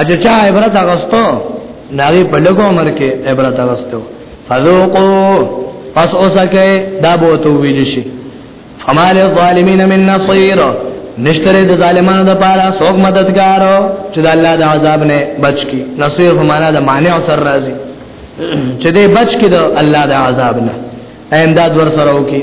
اجه چا عبرت اغستو ناغي په لګو عمر کې عبرت اغستو فذوقو پس اوسکه دا بو تو ویل شي فما للظالمین من نصير نشتره د ظالمانو د پاره څوک مددگار چې د الله د عذاب نه بچ کی نصير په معنا د مانع سر راځي چې دې بچ کی د الله د عذاب نه امداد ور سره وکي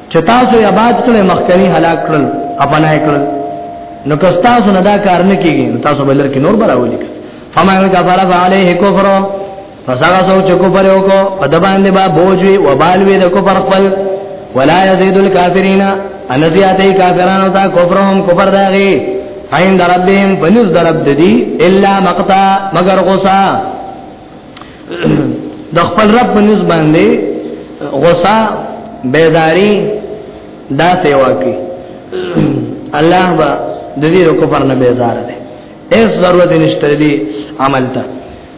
چې تاسو یې آباد کړې مخکنی هلاک کړل اپنای کړل نو که تاسو نه دا کار نه کیږي نو تاسو بلر کې نور براولي فمن کفر فعليه کفر فسغه سو چې کفر وکړو په د باندې با بوجوي او بالوي د کفر خپل ولا يزيد الكافرين ان زياتي کافرانو ته کفرهم کفر داغي عند ربهم فنز درب ددي الا مقتا مگر غصا د خپل رب په نس باندې غوسه بیداری دا سیوا کی الله با د دې کفر نه بیزار دی هیڅ ضرورت نشته دی عمل ته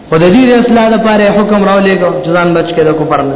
خدای دې اصلاح لپاره حکم راولېګو ځان بچ کړه کفر نه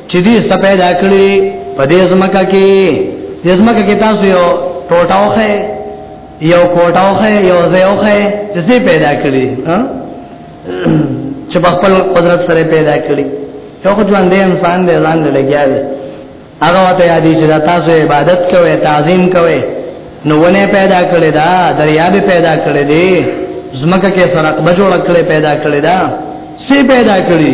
چې دې سپیدا کړی په دې زمکه کې دې زمکه کې تاسو یو ټوټاوخه یو کوټاوخه یو ځایوخه چې سې پیدا کړی ها چې په خپل قدرت سره پیدا کړی یو خو ژوند انسان دې ځان دې لګیا دی هغه وته یادې چې تاسو عبادت کوئ تعظیم کوئ نو ونه پیدا کړی دا دریاب پیدا کړی دی زمکه کې فرق بجوړ کړی پیدا کړی دا سې پیدا کړی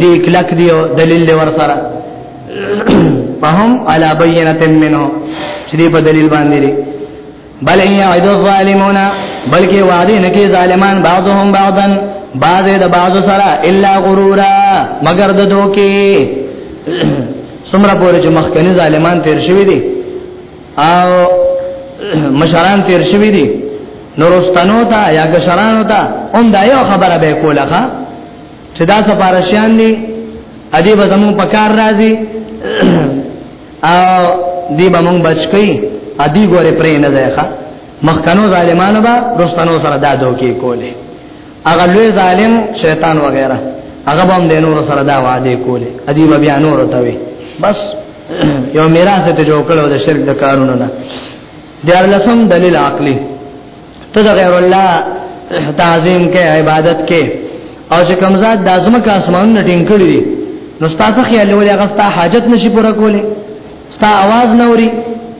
دی کلک دی او دلیل دی ور سره فهم علی بینه منه چې دی په دلیل باندې دی بل ان یعد الظالمون بلکې وعده نه کې ظالمان بعضهم بعضا بعض د بعض سره الا غرورا مگر د دوکي سمره پورې چې مخکنی ظالمان تیر شوی دي او مشران تیر شوی دي نورستانو ته یا کشرانو ته هم دا یو خبره به کوله ښا چې دا سفارشیان دي ادي به زمون په کار راځي او دی به مونږ بچ کی ادي ګوره پرې نه ځای ښا مخکنو ظالمانو به رستانو سره دا دوکي کوله هغه لوی ظالم شیطان وغیرہ هغه هم د نور سره دا وعده کوله ادي بیا نور ته وي بس یو میراث ته جوړ کړو د شرک د کارونو نه دیار لسم دلیل عقلی ته د غیر الله تعظیم کې عبادت کې او چې کمزاد د ازمه کا اسمان نه ټینګ کړی دي نو ستاسو خیال ولې هغه ستاسو حاجت نشي پوره کوله ستاسو आवाज نه اوري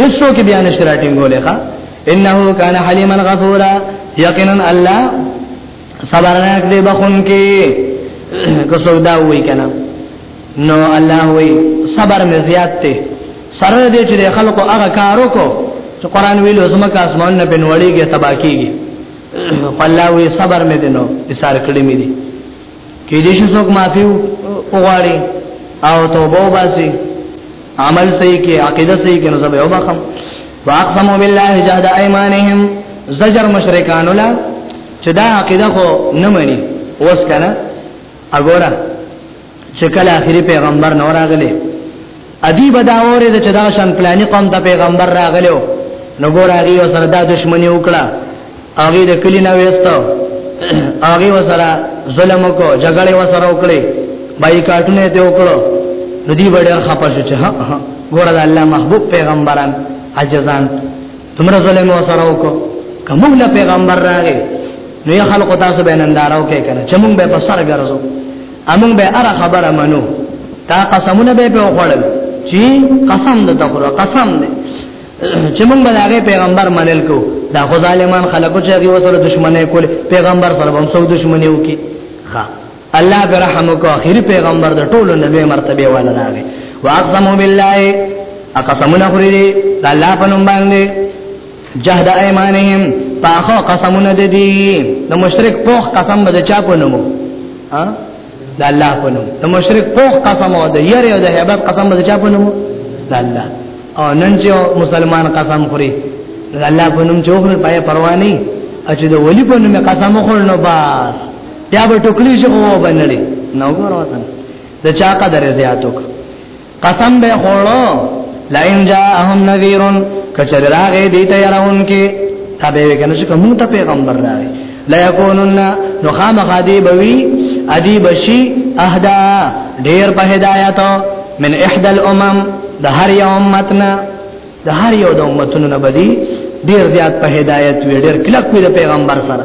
هیڅو کې بیان شراټینګ ولې ښا انه کان حلیما غفورا یقینا الله صبرناک دی بخون کې کوڅو دا وای کنه نو الله وای صبر مې زیات ته سره دې چې خلکو هغه کارو کو چې قران ویلو زمکه اسمان نه بنوړیږي تباکیږي الله وی صبر مې دینو ایثار کړی مې دي کې دې شي څوک معافي وغواړي او توبه وباسي عمل صحیح کې عقیده صحیح کې نو زبې وبخم واقسموا بالله جهد ايمانهم زجر مشرکان لا چې دا عقیده خو نه مني اوس کنه وګوره چې کله اخري پیغمبر نور راغلی ادی بداوره د چدا شان پلاني قوم ته پیغمبر راغلو نو ګور هغه وسره د دشمنی وکړه هغه د کلی نه وېستو هغه وسره ظلم کو جګړه وسره وکړي بای کارټونه ته وکړو نو دی وړ خپه شو چې ها ګور د الله محبوب پیغمبران عجزان تمره ظلم وسره وکړو کومه له پیغمبر راغی نو خلق تاسو بینندارو کې کنه چې مونږ به په سر ګرځو امون به اره خبره منو تا قسمونه به په وړل چې قسم د تخور قسم دې چې مونږ به هغه پیغمبر منل کو دا خو ظالمان خلکو چې هغه سره دښمنه کول پیغمبر سره هم سو دښمنه وکي ها الله برحم کو اخیری پیغمبر د ټولو نبی مرتبه والا راغی واقسم بالله اقسمنا خریدي الله پنوم باندې جهد ايمانهم پاخو قسمونه د دي د مشرک پوخ قسم به چا په نومو ها د الله په نوم د مشرک پوخ قسم او د یری او د هیبت قسم به چا په نومو د الله او نن چې مسلمان قسم خوري د الله په نوم چوغره پای پروا نه او چې د ولی په نوم قسم خور نو بس بیا به ټوکلی شي او باندې نو ګور وطن د چا قدر زیاتوک قسم به خورو لئن جاءهم نذير کچر راغه دي ته يرون کې تابع وکنه چې کوم ته پیغمبر راغی لا يكونن نو خامخ ادي بوي ادي بشي اهدا ډیر په هدايت من احدى الامم د هر یو امتنا د هر یو د امتونو نه بدی ډیر زیات په هدايت وي ډیر کلک وي د پیغمبر سره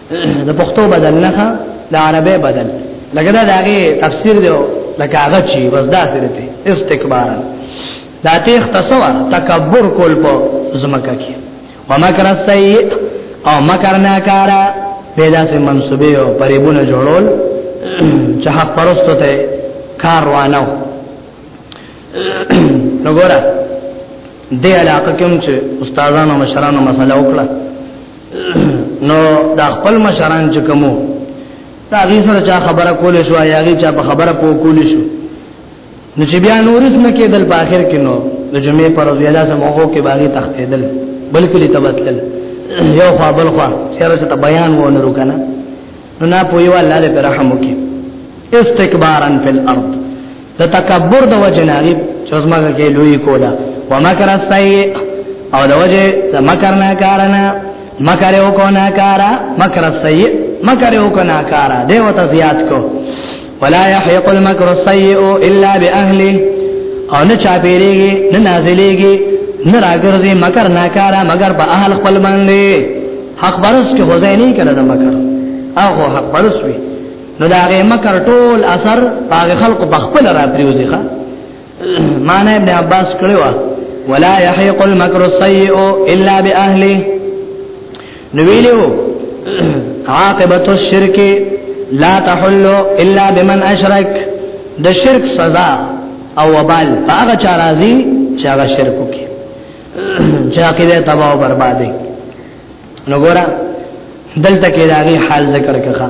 د پښتو بدل نه د عربی بدل لکه دا دغه تفسیر دی لکه هغه چې وزدا سره ته استکبارا دا تیخ تسوا تکبر کول په زمکه کې ومکر السیئ او مکر ناکارا پیدا سي منسوبه او پریبونه جوړول چې حق پرستو ته کار وانه نو ګوره دې علاقه کوم چې استادانو مشرانو مسله وکړه نو دا خپل مشران چې کومو دا غي سره چا خبره کول شو یا غي چا په خبره پو کول شو نو چې بیا نورس نه کېدل په اخر کې نو د جمعې پر ورځ یاده سموغو کې باغی تختیدل بلکې تبتل یو خوا بل خوا سره ته بیان و نه رکنه نو نه پویو الله دې پر رحم وکي استکبارن فی الارض د تکبر د وجه نه غي چزماګه کې لوی کولا ومکر السیئ او د وجه د مکر نه کارنا مکر یو کو نه کارا مکر السیئ مکر یو کو نه کارا دیو ته زیات کو ولا يحيق المكر السيء الا باهله او نه چا پیریږي نه نازلېږي نه راګرځي مکر ناکاره مگر په اهل خپل باندې حق برس کې خدای نه کړه د مکر هغه حق برس وي نو دا هغه مکر ټول اثر هغه خلق په خپل را پریوزي ښا معنی ابن عباس کړو ولا يحيق المكر السيء الا باهله نو ویلو عاقبت الشرک لا تحل الا بمن اشرک د شرک سزا او وبال هغه چا راځي چې هغه شرک کوي چې عقیده تباہ او بربادي نو ګورا دلته کې داغي حال ذکر کړه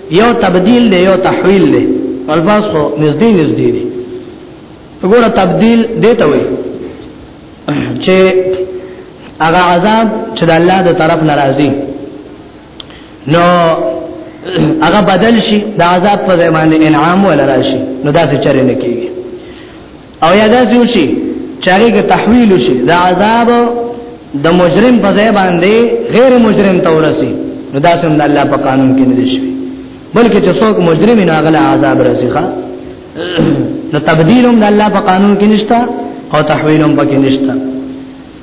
یو تبدیل دی یو تحویل دی الفاظ خو نږدې نږدې دي وګوره تبدیل دیته وي چې هغه عذاب چې د الله د طرف ناراضي نو هغه بدل شي د عذاب په ځای باندې انعام ولا راشي نو دا څه چره نه کیږي او یادا سیو شي چاغه کې تحویل شي دا عذاب د مجرم په ځای باندې غیر مجرم تورسي نو دا سم د الله په قانون کې نه دي شي بلکې چې څوک مجرم نه غل عذاب رسیخه نو تبدیلوم د الله په قانون کې نشتا او تحویلوم پکې نشتا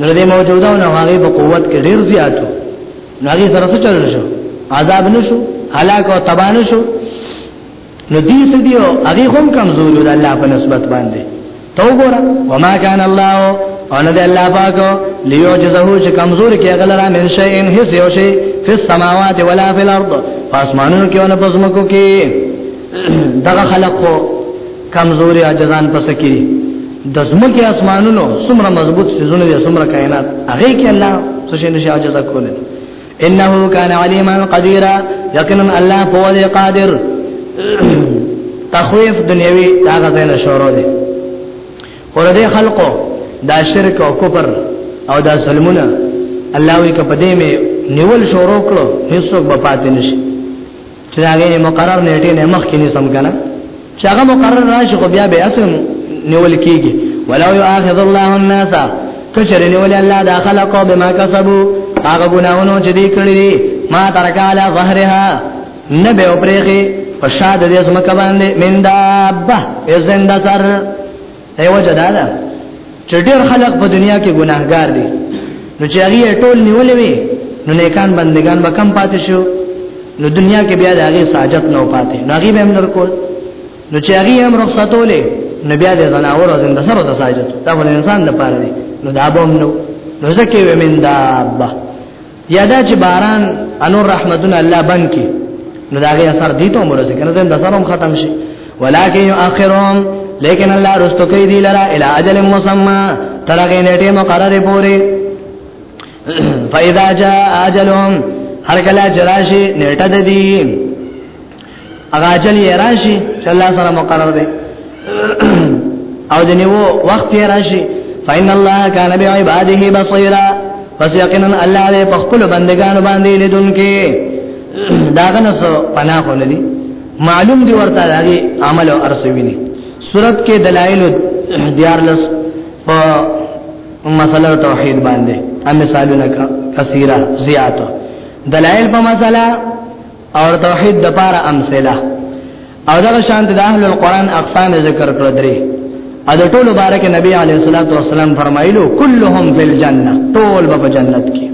نو دې موجوده نو هغه په قوت کې ډیر زیاتو نو هغه سره څه چل شو عذاب نشو هلاک او تبان شو نو دې سديو هغه هم کمزور دی الله په نسبت باندې تو ګورا وما كان الله ان دې الله پاک ليعجزه چې کمزور کې غلرا من شيء ان هي يو شي په السماوات ولا في الارض فاسمانو کې او په زمکو کې دغه خلقو کمزوري عاجزان پس کې دي د زمکه اسمانونو څومره مضبوط سيزونه دي څومره کائنات هغه کې الله څه شي نشي عاجز کول انه کان علیما قدیر یقینا الله هو قادر تخویف دنیوي دا غزل شروع دي ورته خلقو دا شرک او کفر او دا ظلمونه الله وی کپدې می نیول شروع کړو هیڅوک به پاتې نشي چې هغه نه مقرر نیټه نه مخ کې نسم کنه چې هغه مقرر راشي خو بیا به اسم نیول کیږي ولو یؤاخذ الله الناس کچر نیول الله دا خلقو بما کسبو هغه ګناونو چې دې کړی دي ما ترکاله ظهرها نبه او پرېخي پشاد دې سم کبان دې من دابه یزنده سر دی وجه دا ده چې ډېر خلک په دنیا کې ګناهګار دي نو چې هغه ټول نیولې وي نو نیکان بندگان به کم پاتې شو نو دنیا کې بیا د هغه ساجت نه پاتې نو هغه به هم نرکول نو چې هغه هم رخصتولې نو بیا د زناور او زنده سره د ساجت دا ول انسان لپاره دی نو دا به هم نو نو ځکه ومن دا یادا چې باران انور رحمتونه الله بن کی نو داغه اثر دي ته مرزه کنه زم دسرم ختم شي ولکه یؤخرهم لیکن الله رستو کوي دی لرا الی اجل مسمى ترغه نیټه مقرره پوری فاذا جاء اجلهم هر کله جراشی نیټه د دی هغه اجل یې راشي چې الله سره مقرر دی او د نیو وخت یې راشي فإن الله كان بعباده بصيرا پس یقینا الله دې په خپل بندگانو باندې لیدونکي داغه نو پناه کولې معلوم دی ورته هغه عمل او ارسوینه صورت کې دلایل دیارلس په مسله توحید باندې ان مثالونه کثیره زیات دلایل په مسله او توحید د پاره امثله او دا شانت د اهل القران اقسام ذکر کړ درې ا د ټولو بارک نبی علیه الصلاۃ والسلام فرمایلو کلهم فی الجنه ټول په جنت کې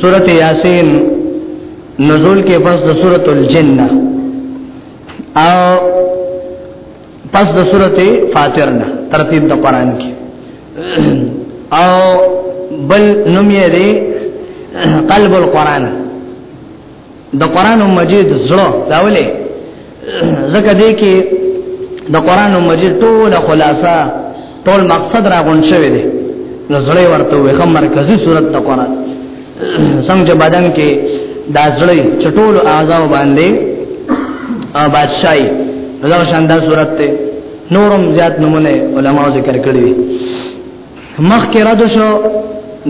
سورۃ یاسین نزول کې پس د سورۃ الجن او پس د سورته فاطر نه ترتیب د قران کې او بل نوم یې دی قلب القرآن د قرآن مجید زړه دا ولې زکه دې کې د قرآن مجید ټول خلاصہ ټول مقصد را غون شوی دی نو زړه ورته وي خو مرکزی صورت د قران څنګه بدن کې دا زړه چټول اعضاء باندې او بادشاہي دا شاندار صورت ته نورم زیات نمونه علما ذکر کړی دي مخکې را دو شو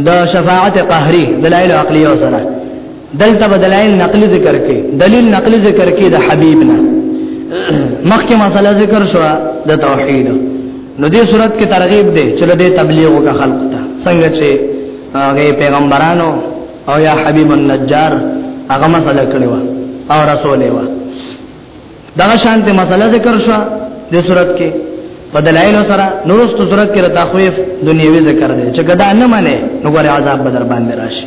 د شفاعت قهري دلایل عقلي او سره دلته بدلایل نقلی ذکر کې دلیل نقلی ذکر کې د حبیب نه مخکې مسله ذکر شو د توحید نو دې صورت کې ترغیب دی چې د تبلیغ او خلق ته څنګه چې هغه پیغمبرانو او یا حبیب النجار هغه مسله کړې و او رسول و دا شانته مسله ذکر شو د صورت کې په دلایل سره نورست صورت کې تخویف دنیوي ذکر دی چې ګدا نه منه نو ګره عذاب بدر باندې راشي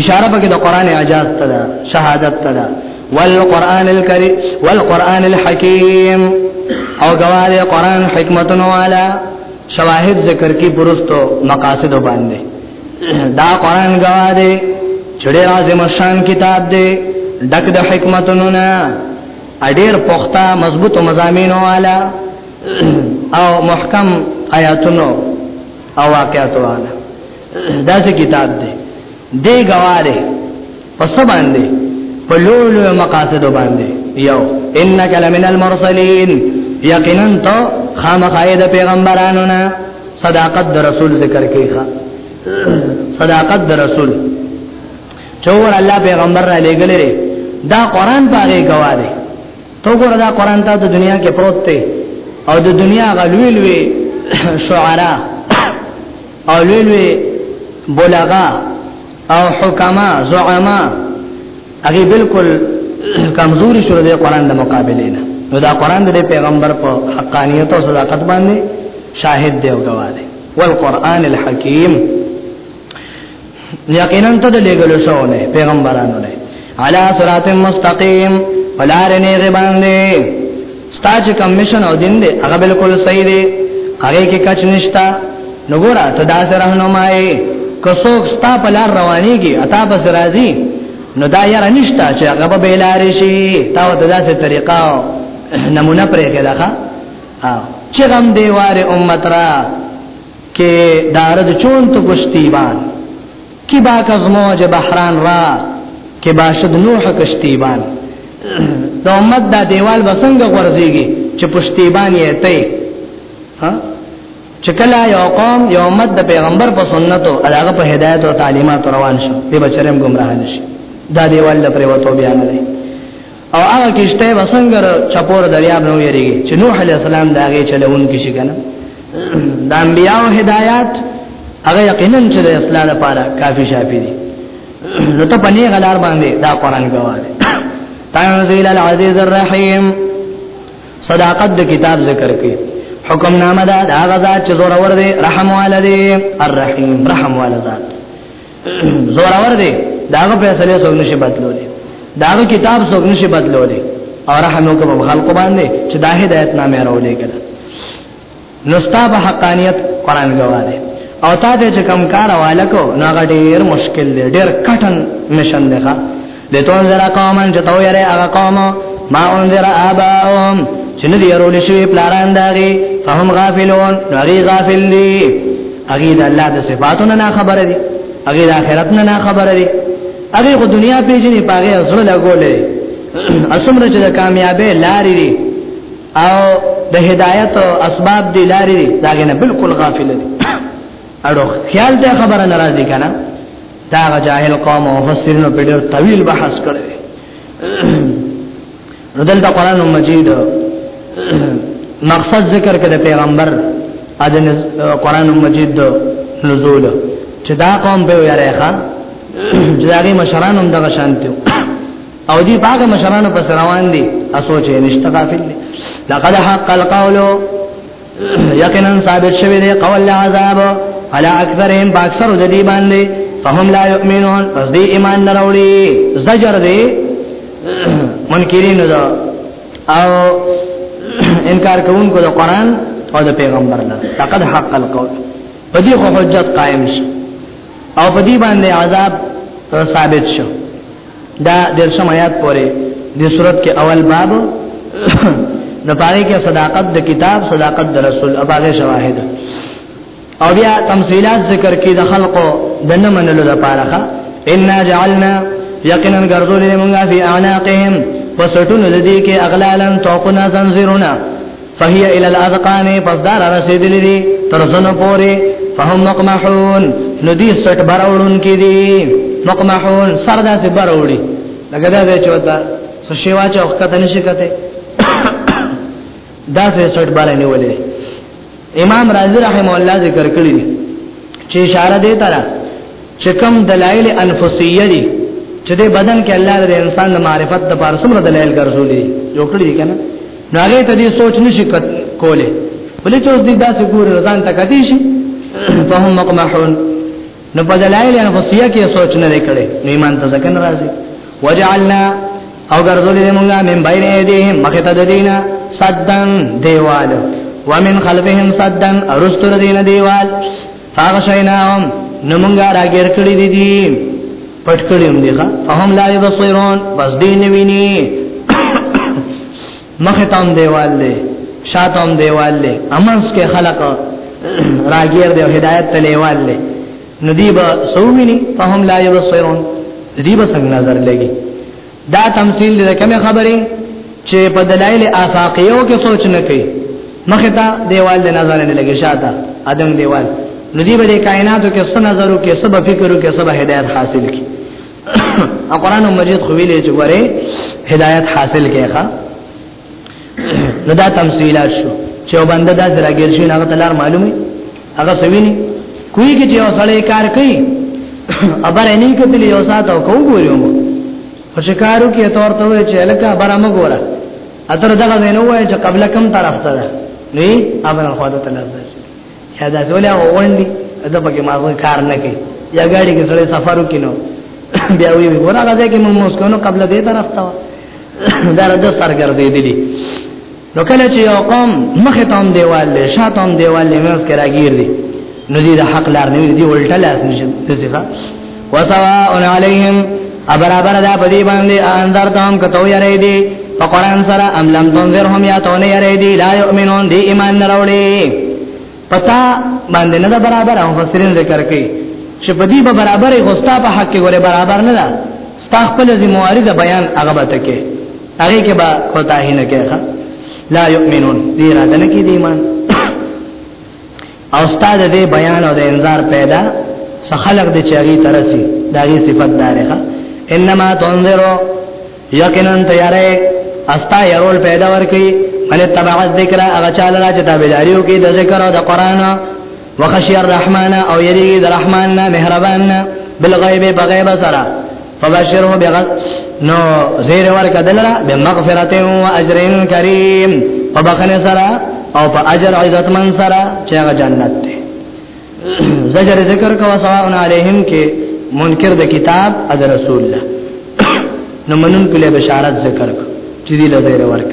اشاره پکې د قران اعجاز ته ده شهادت ته ده والقران الکریم والقران الحکیم او غواړي قران حکمتونو والا شواهد ذکر کی برستو مقاصد باندې دا قران غواړي چړې راځي مشان کتاب دی ډک د حکمتونو نه اډیر پختا مضبوط مزامینو والا او محکم آیاتونو او واقعاتو والا دا څه کتاب دی دی گواره پس باندې په لوی لوی مقاصد باندې یو انک لمن المرسلین یقینا تو خامخای د پیغمبرانو نه صداقت د رسول ذکر کوي صداقت د رسول چور الله پیغمبر را لګلره دا قران پاره گواهه تو ګور دا قران ته د دنیا کې پروت دی او د دنیا غلوی لوی شعرا او لوی لوی بلغا او حکما زعما هغه بالکل کمزوري شو د قران د مقابله نه نو دا قران د پیغمبر په حقانیت او صداقت باندې شاهد دی او گواه دی والقران الحکیم یقینا ته د لګل شو نه پیغمبرانو نه علی صراط مستقیم ولار نه غبان دی ستاج کمشن او دین دی هغه بالکل صحیح دی هغه کې کچ نشتا نګورا ته داس رهنمای کڅوک ستا په لار روانيږي اتا بس راځي نو دا یاره نشتا چې هغه به لار شي تا ته داسې طریقه نمونه پرې کړه ها چې غم دیواره امت را کې دارد چون تو کشتی بان کی باک از موج بحران را کې باشد نوح کشتی بان د امت دا دیوال بسنګ غورځيږي چې پښتي باندې ته ها چې کله یو قوم یو امت د پیغمبر په سنتو علاوه په هدایت او تعلیمات روان شي به بچرم گمراه نشي دا دیوال پر وته بیان لري او هغه کشته وسنګر چپور دریاب نو یری چې نوح علی السلام دا غي چلون کې شي کنه د انبیانو هدایت هغه یقینا چې د اسلام لپاره کافی شافی دي نو ته پنی غلار باندې دا قران غواړي تنزيل العزيز الرحيم صداقت د کتاب ذکر کې حکم نامه دا هغه ذات چې زور ور دي رحم والدي الرحیم رحم والذات زور اور دی داغه فیصله څوک نشي بدلولې داغه کتاب څوک نشي بدلولې او رحم وکړه په خلکو باندې چې دا هدایت نامه راولې کړه نو ستاب حقانیت قران غواړي او تا دې چې کم کار والکو نو هغه ډیر مشکل دی ډیر کټن مشن دی لتنذر قوما جتو یره هغه قوم ما انذر اباهم چې نه دی ورول شوی پلاران داغي فهم غافلون نری غافل دي هغه د الله د صفاتونو نه خبر دي هغه د آخرت نه خبر دي هغه خو دنیا پیژني پاګه اصل لګولې اسمره چې د کامیابې لارې دي او د هدایت او اسباب دي لارې دي داګه نه بالکل غافل دي اړو خیال ته خبره ناراضي کنه دا غ جاهل قوم او مفسرینو په ډېر طویل بحث کړی نو دلته قران مجید مقصد ذکر کړه پیغمبر اذن قران مجید دو نزول چې دا قوم به ویاره ښا چې داګه مشران هم دغه شانتیو او دی باغ مشران په روان دي اسو چې نشته غافل لقد حق القول یقینا ثابت شوی دی قول عذاب علی اکثرهم باکثر د دې باندې فهم لا یؤمنون پس دې ایمان نه راوړي زجر دې منکرین دا او انکار کوونکو د قران او د پیغمبر نه فقد حق القول په دې خو حجت قائم شي او په دې باندې عذاب ثابت شو دا درشم آیات پورې د صورت کې اول باب نو پاره کې صداقت د کتاب صداقت د رسول او هغه شواهد او بیا تمثيلات ذکر کې د خلقو د نه منلو د پاره ان جعلنا یقینا ګرځول موږ فی اعناقهم پسټونو د دې کې اغلالن توقنا زنجیرونه فهي الى الاذقان پس دار رسیدلې دي تر زنه پوري فهم مقمحون نو دي سټ براولون کې دي مقمحون سر داسې براوړي لکه دا چې وتا سشیوا چې وخت ته نشي کته دا څه څټ بار نه ولې امام رازی رحم الله ذکر کړی چې اشاره دی تر چې کوم دلایل انفسیه دي چې د بدن کې الله د انسان د معرفت د پاره څومره دلایل ګرځولې یو کړی دي کنه نو هغه ته دې سوچ نشي کوله بلې ته دې داسې ګور ځان ته کدي شي فهم مقمحون نو په دلایل انفسیه کې سوچ نه کړي نو ایمان ته ځکه ناراضي وجعلنا او ګرځولې موږ من بین ایدیهم مخه ته دینا صدن دیوال ومن خلفهم صدن ارستر دین دیوال هغه شینا نمونګه راګر کړی دي دي پټ کړی هم دي ښا فهم لا یبصرون بس دې نه ویني مخه تام دیوال له شاتم دیوال له امنس کې خلق راګر دی هدایت تلیوال له ندیبا سومینی فهم لا یبصرون دیبا څنګه نظر لګي دا تمثيل د کوم خبرې چې په دلایل آفاقیو کې سوچ نه کوي مخه ته دیوال د نظر نه لګی شاته ادم دیوال ندی به کائناتو کې څه نظرو کې څه فکرو کې څه هدایت حاصل کی قرآن مجید خو ویلې چې غره هدایت حاصل کیخه نو دا تمثيلات شو چې بنده دا زراګیر شي هغه تلار معلومي هغه سویني کوی کې چې وسړی کار کوي ابر نه کتلی یو سات او کو ګوریو په شکارو کې تور ته وای چې الکه ابر ما ګوره اتر دغه نه وای چې قبل کم طرف ته نه ابر خواده تلار یا دا ټول هغه وندي دا پکې مازه کار نه کوي یا ګاډي کې سره سفر وکینو بیا وی ورا راځي کې موږ مسکونو قبل دې طرف ته دا راځه سرګردې دي نو کله چې یو قوم مخه تام دیوال له شاتام دیوال له مس کې راګیر دي نو دې حق لار نه دی ولټه لاس نشي څه وسواء علیهم ابرابر دا پدی باندې انذر تام کتو یری دی په قران سره ام لم تنذرهم یا تونه یری دی لا یؤمنون دی ایمان نه وروړي پتا باندې نه برابر او فسرین ذکر کوي چې پدی به برابرې غوستا په حق کې ګوره برابر نه ده ستا خپل ذمہواری د بیان هغه به تکي هغه کې به کوتاه نه کوي لا یؤمنون دی را دنه کې دی ایمان او استاد دې بیان او د انذار پیدا سخلق دې چاغي ترسي دا یې صفات دارخه انما تنذرو یقینا تیارې استا يرول پیدا ورکی من تبع الذکر اغه چاله را چې تابعداریو کې د ذکر او د قران وخشی الرحمن او یریږي د رحمان نه مهربان نه بالغیب بغیب سره فبشره بغل نو زیر ورک دلرا بمغفرت و اجر کریم فبخنه سرا او په اجر عزت من سرا چې هغه جنت دی زجر ذکر کوا سواء علیهم کې منکر د کتاب از رسول الله نو منن کله بشارت ذکر چې دی لزیر ورک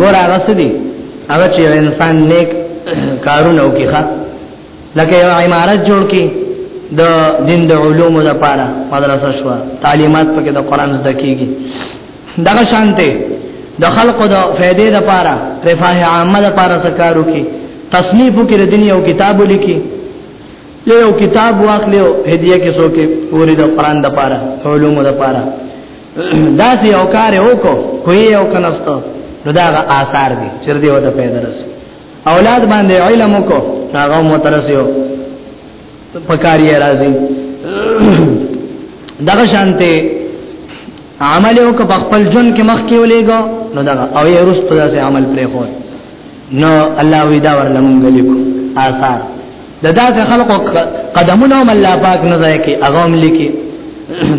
ګور هغه سدي هغه چې انسان نیک کارونه وکړي ښا لکه یو عمارت جوړ کړي د دین د علومو لپاره مدرسه شو تعلیمات پکې د قران زده کیږي دغه شانته د خلقو د فائدې لپاره رفاه عامه لپاره سکارو کې تصنیف کې د دنیا او کتاب لیکي یو کتاب واخلو هدیه کې څوک پوری د قران د لپاره علومو لپاره دا چې یو کار وکړو خو یو کنهسته نو دا غا آثار دي چې دې وته پیدا رس اولاد باندې علم وکړو هغه مو ترسیو پکاري راځي دغه شانته عمل او په خپل جون کې مخ کې ولېګو نو دا او یې رس په داسې عمل پرې خو نو الله وی دا ورلمږلیکو آثار د داسې خلکو قدمونه هم الله پاک نه ځای کې هغه هم لیکي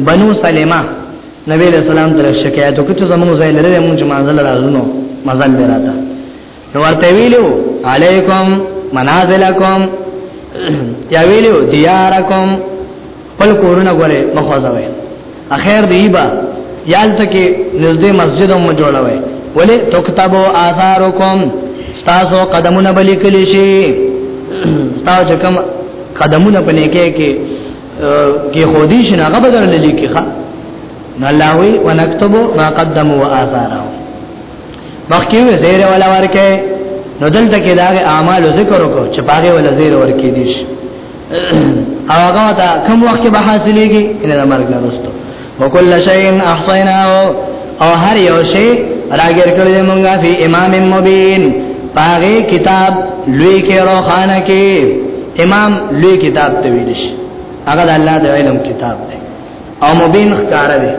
بنو سلمہ نبی علیہ السلام تر شکایت وکړ چې زموږ ځای لري موږ منزل راغلو مزل به راته نو ورته ویلو علیکم منازلکم یا ویلو دیارکم خپل کورونه غره مخوځوي اخر دی با یال تکي نږدې مسجد هم جوړوي ولی تكتبو آثارکم تاسو قدمونه بلی کلی شي تاسو کوم قدمونه پنه کې کې کې خودي شنه هغه بدل للی کې ښا الله وی ونكتب ما قدموا واثارهم مخکې وې زیر ولا ورکه نو دلته کې دا اعمال ذکر وکړو چې پاره ولا زیر ورکې دي او هغه ته کوم وخت به حاصلېږي اله د مرګ نه وروسته وکل شیء احصیناه او هر یو شی راګر کړی مونږه په امام مبین پاغه کتاب لوی کې روخانه کې امام لوی کتاب ته ویل شي هغه د الله د علم کتاب دی او مبین ښکار دی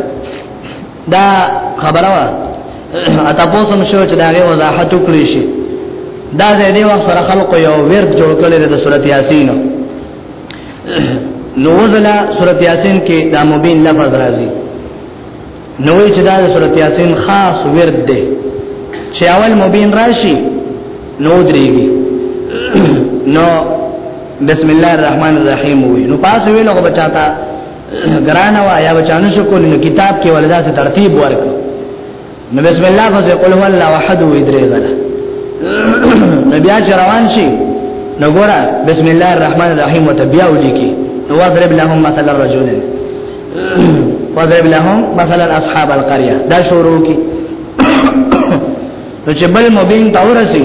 دا خبره وا اته پوسم شو چې دا غي وضاحت وکړي شي دا د دې وخت سره خلکو یو ورد جوړ کړی د سورۃ یاسین نو وزلا سورۃ یاسین کې دا مبین لفظ راځي نو چې دا د سورۃ یاسین خاص ورد دی چې اول مبین راشي نو درېږي نو بسم الله الرحمن الرحیم وي نو پاس ویلو بچاتا ګران وا یا بچانو شو کول نو کتاب کې ولدا څه ترتیب ورک نو بسم الله فز قل هو الله احد و ادری غلا نو بیا روان شي نو ګورا بسم الله الرحمن الرحیم وتبیا ولیکي نو وضرب لهم مثل الرجل وضرب لهم مثل اصحاب القريه دا شروع کی نو چې بل مبین تورسی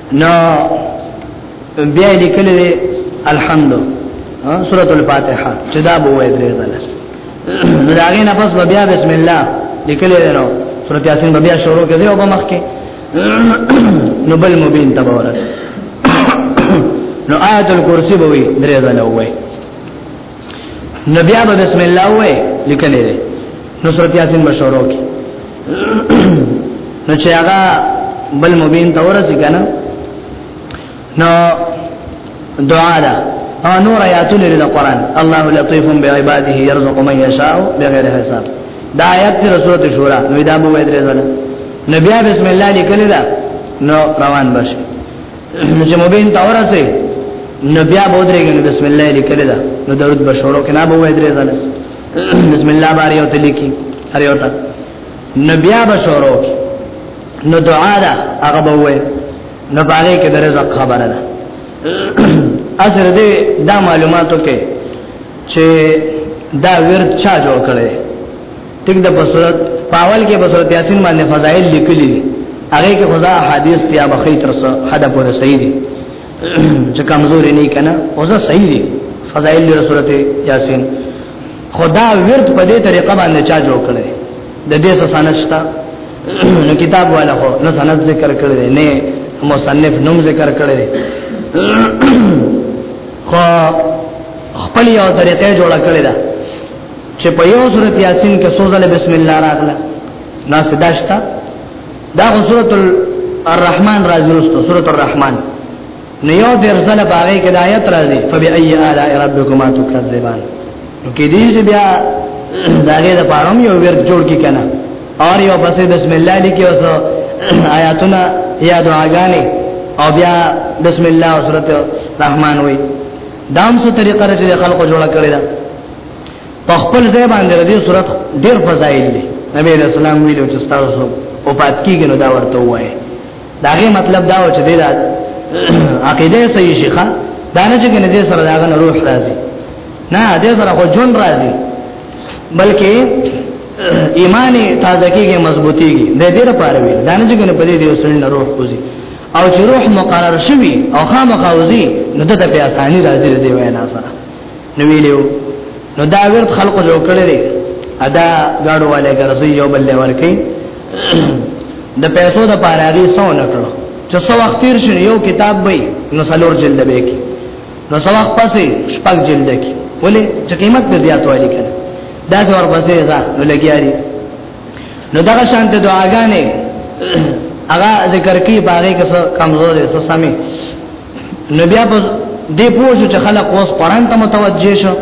نو بیا لیکل دي الحمد سورۃ الفاتحه چې دا به وایي درې ځله نو دا غي نه پس بیا بسم الله لیکل دي نو سورۃ یاسین بیا شروع کړي او په مخ کې نو بل مبین تبارک نو آیت الکرسی به وي درې ځله وایي نبي ابا بسم الله وې لیکلې ده نو سورۃ یاسین بشورو کې نو چې هغه بل مبین ته ورسې کنه نو دعا ده او نور آیات لري د قران الله لطیف بعباده يرزق من يشاء بغیر حساب دا آیات د سورۃ شورا نو دا مو وې درځل نبي بسم الله لیکلې ده نو روان بشي نو چې مبین تا ورسه نو بیا به درېږي بسم الله لیکل دا نو درود به شروع کنا به وای درې ځله بسم الله باندې او تلیکي هر یو تا نو بیا به شروع کی نو دعا دا هغه به وای نو باندې کې درې ځخ خبره ده اثر دې دا معلوماتو کې چې دا ورته چا جوړ کړي ټیک د بصورت پاول کې بصورت یاسین باندې فضائل لیکلي دي هغه کې خدا حدیث بیا بخی تر څو حدا پورې صحیح دي چې کمزوري نه کنه اوسه صحیح دي فضائل رسولت یاسین خدا ورت په دې طریقه باندې چا جوړ کړي د دې څه سنشتا نو کتاب والا خو نو سند ذکر کړي نه مصنف نوم ذکر کړي خو خپل یو طریقې جوړ کړي دا چې په یو سورۃ یاسین کې څو ځله بسم الله راغله ناس داشتا دا سورۃ الرحمن راځي رسته سورۃ الرحمن نو یو د رساله باغې کې د آیت راځي فبأي آلاء ربکما تکذبان نو کې دې چې بیا داګه د پاروم یو ور جوړ کی کنه اور یو بس بسم الله لیکي اوس آیاتونه یا دعاګانې او بیا بسم الله سورۃ الرحمن وای دام سو طریقه چې خلکو جوړه کړی دا په خپل ځای باندې د دې صورت ډېر فضایل دي نبی رسول الله ویلو چې تاسو او پات کیږي نو دا ورته وایي داغه مطلب دا و چې دې دا عقیده صحیح شيخه دا نه چې کنه دې سره داغه روح راځي نه دې سره خو جون راځي بلکې ایمان تازه کیږي مضبوطیږي د دې لپاره وي دا نه چې کنه په دې دې وسل نه روح کوزي او چې روح مقرر شوي او خامخاوزي نو د ته په اساني راځي دې وینا سره نو ویلو نو دا ورت خلقو جوړ کړی دی ادا گاډو والے ګرځي یو بل لور کوي د پیسو د پاره هغه سو نه کړو چې سو وخت تیر شي یو کتاب وي نو سلور جلد به کی نو سو وخت پسې شپږ جلد کی ولې چې قیمت به زیات والی کړي دا څور پسې ځا نو لګیاري نو دغه شانت دعاګانې هغه ذکر کی باغې کې کمزور دي څه سمي نو بیا په دې پوښتنه چې خلک اوس قران ته متوجه شو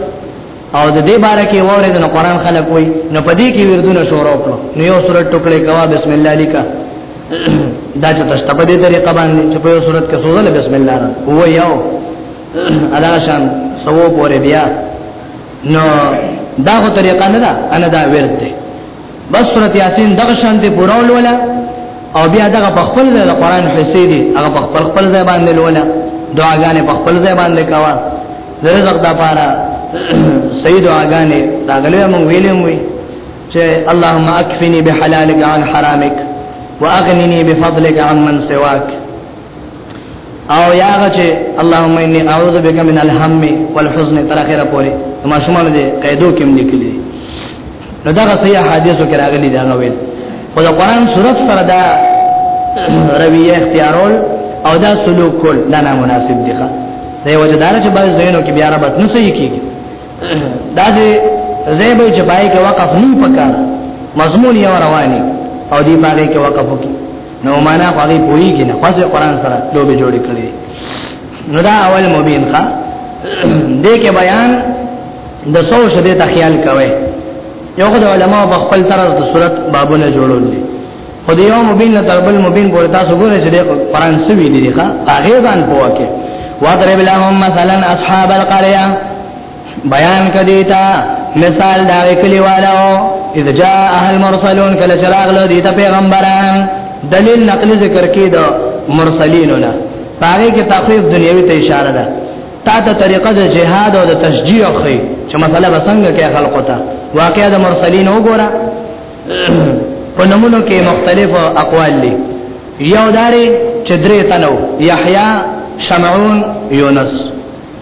او د دې باره کې وره د قران خلک وای نو په دې کې وردونه شروع کړو نو یو سورۃ ټوکلې کوا بسم الله لیکا دا چې تاسو په دې طریقه باندې چې په یو سورۃ کې سوزل بسم الله هو یو ادا شان سوو پورې بیا نو دا هو طریقه نه ده انا دا ورد ده بس سورۃ یاسین دغه شان ته پوره ولولا او بیا دغه په خپل ځای د قران حصے دي هغه په خپل خپل ځای باندې لولا دعاګانې په خپل ځای باندې کاوه زرزق دا پارا صحیح دعاګانې دا غلې مونږ ویلې وي چې اللهم اکفنی بحلالک عن حرامک واغننی بفضلک عن من سواک او یا چې اللهم انی اعوذ بک من الهم والحزن تر اخره پورې ما شمال دې قیدو کې لیکلي نو دا صحیح حدیثو کې راغلي دا غوې خو دا قران سورۃ سره دا رویه اختیارول او دا سلوک کول دا نامناسب دي ښه دا یو ځدار چې باید زینو کې بیا ربط نه صحیح کیږي دا چې زیبه چې پای کې وقف نه پکار مضمون یې رواني او دی باندې کې وقف وکړي نو معنا هغه پوي کې نه خاصه قران سره لوبي جوړې کړې نو دا اول مبین ښا دې کې بیان د څو شته ته خیال کوي یو خدای علماء په خپل طرز د صورت بابونه جوړول دي خو دې یو مبین نه تربل مبین پورې تاسو ګورئ چې د قران سوي دي ښا هغه باندې پوکه واضرب لهم مثلا اصحاب القريه بیان کدی تا مثال دا کلی والو اذ جاء اهل مرسلون کله چراغ له دې ته پیغمبران دلیل نقلی ذکر کیدو مرسلینو نه پاره کې تخفیف دنیوي ته اشاره ده تا ته طریقه د جهاد او د تشجیع خو چې مسله بسنګ کې خلقو ته واقعا د مرسلین وګوره په نمونو کې مختلف اقوال دي یو داري چې درې تنو یحیی شمعون یونس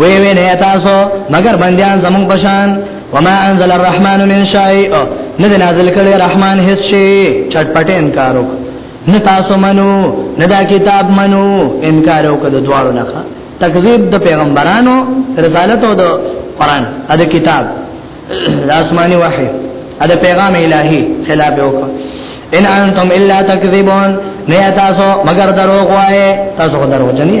وی وی نه تاسو مگر بندیان زمون پشان وما انزل الرحمن من شيء نه نازل کړي رحمان هیڅ شي چټپټه انکار وک نه تاسو منو نه دا کتاب منو انکار وک د دواړو نه تکذیب د پیغمبرانو رسالت او د قران ا د کتاب د آسماني وحي ا د پیغام الهي خلاف وک ان انتم الا تکذبون نه تاسو مگر دروغ وای تاسو دروغ جنئ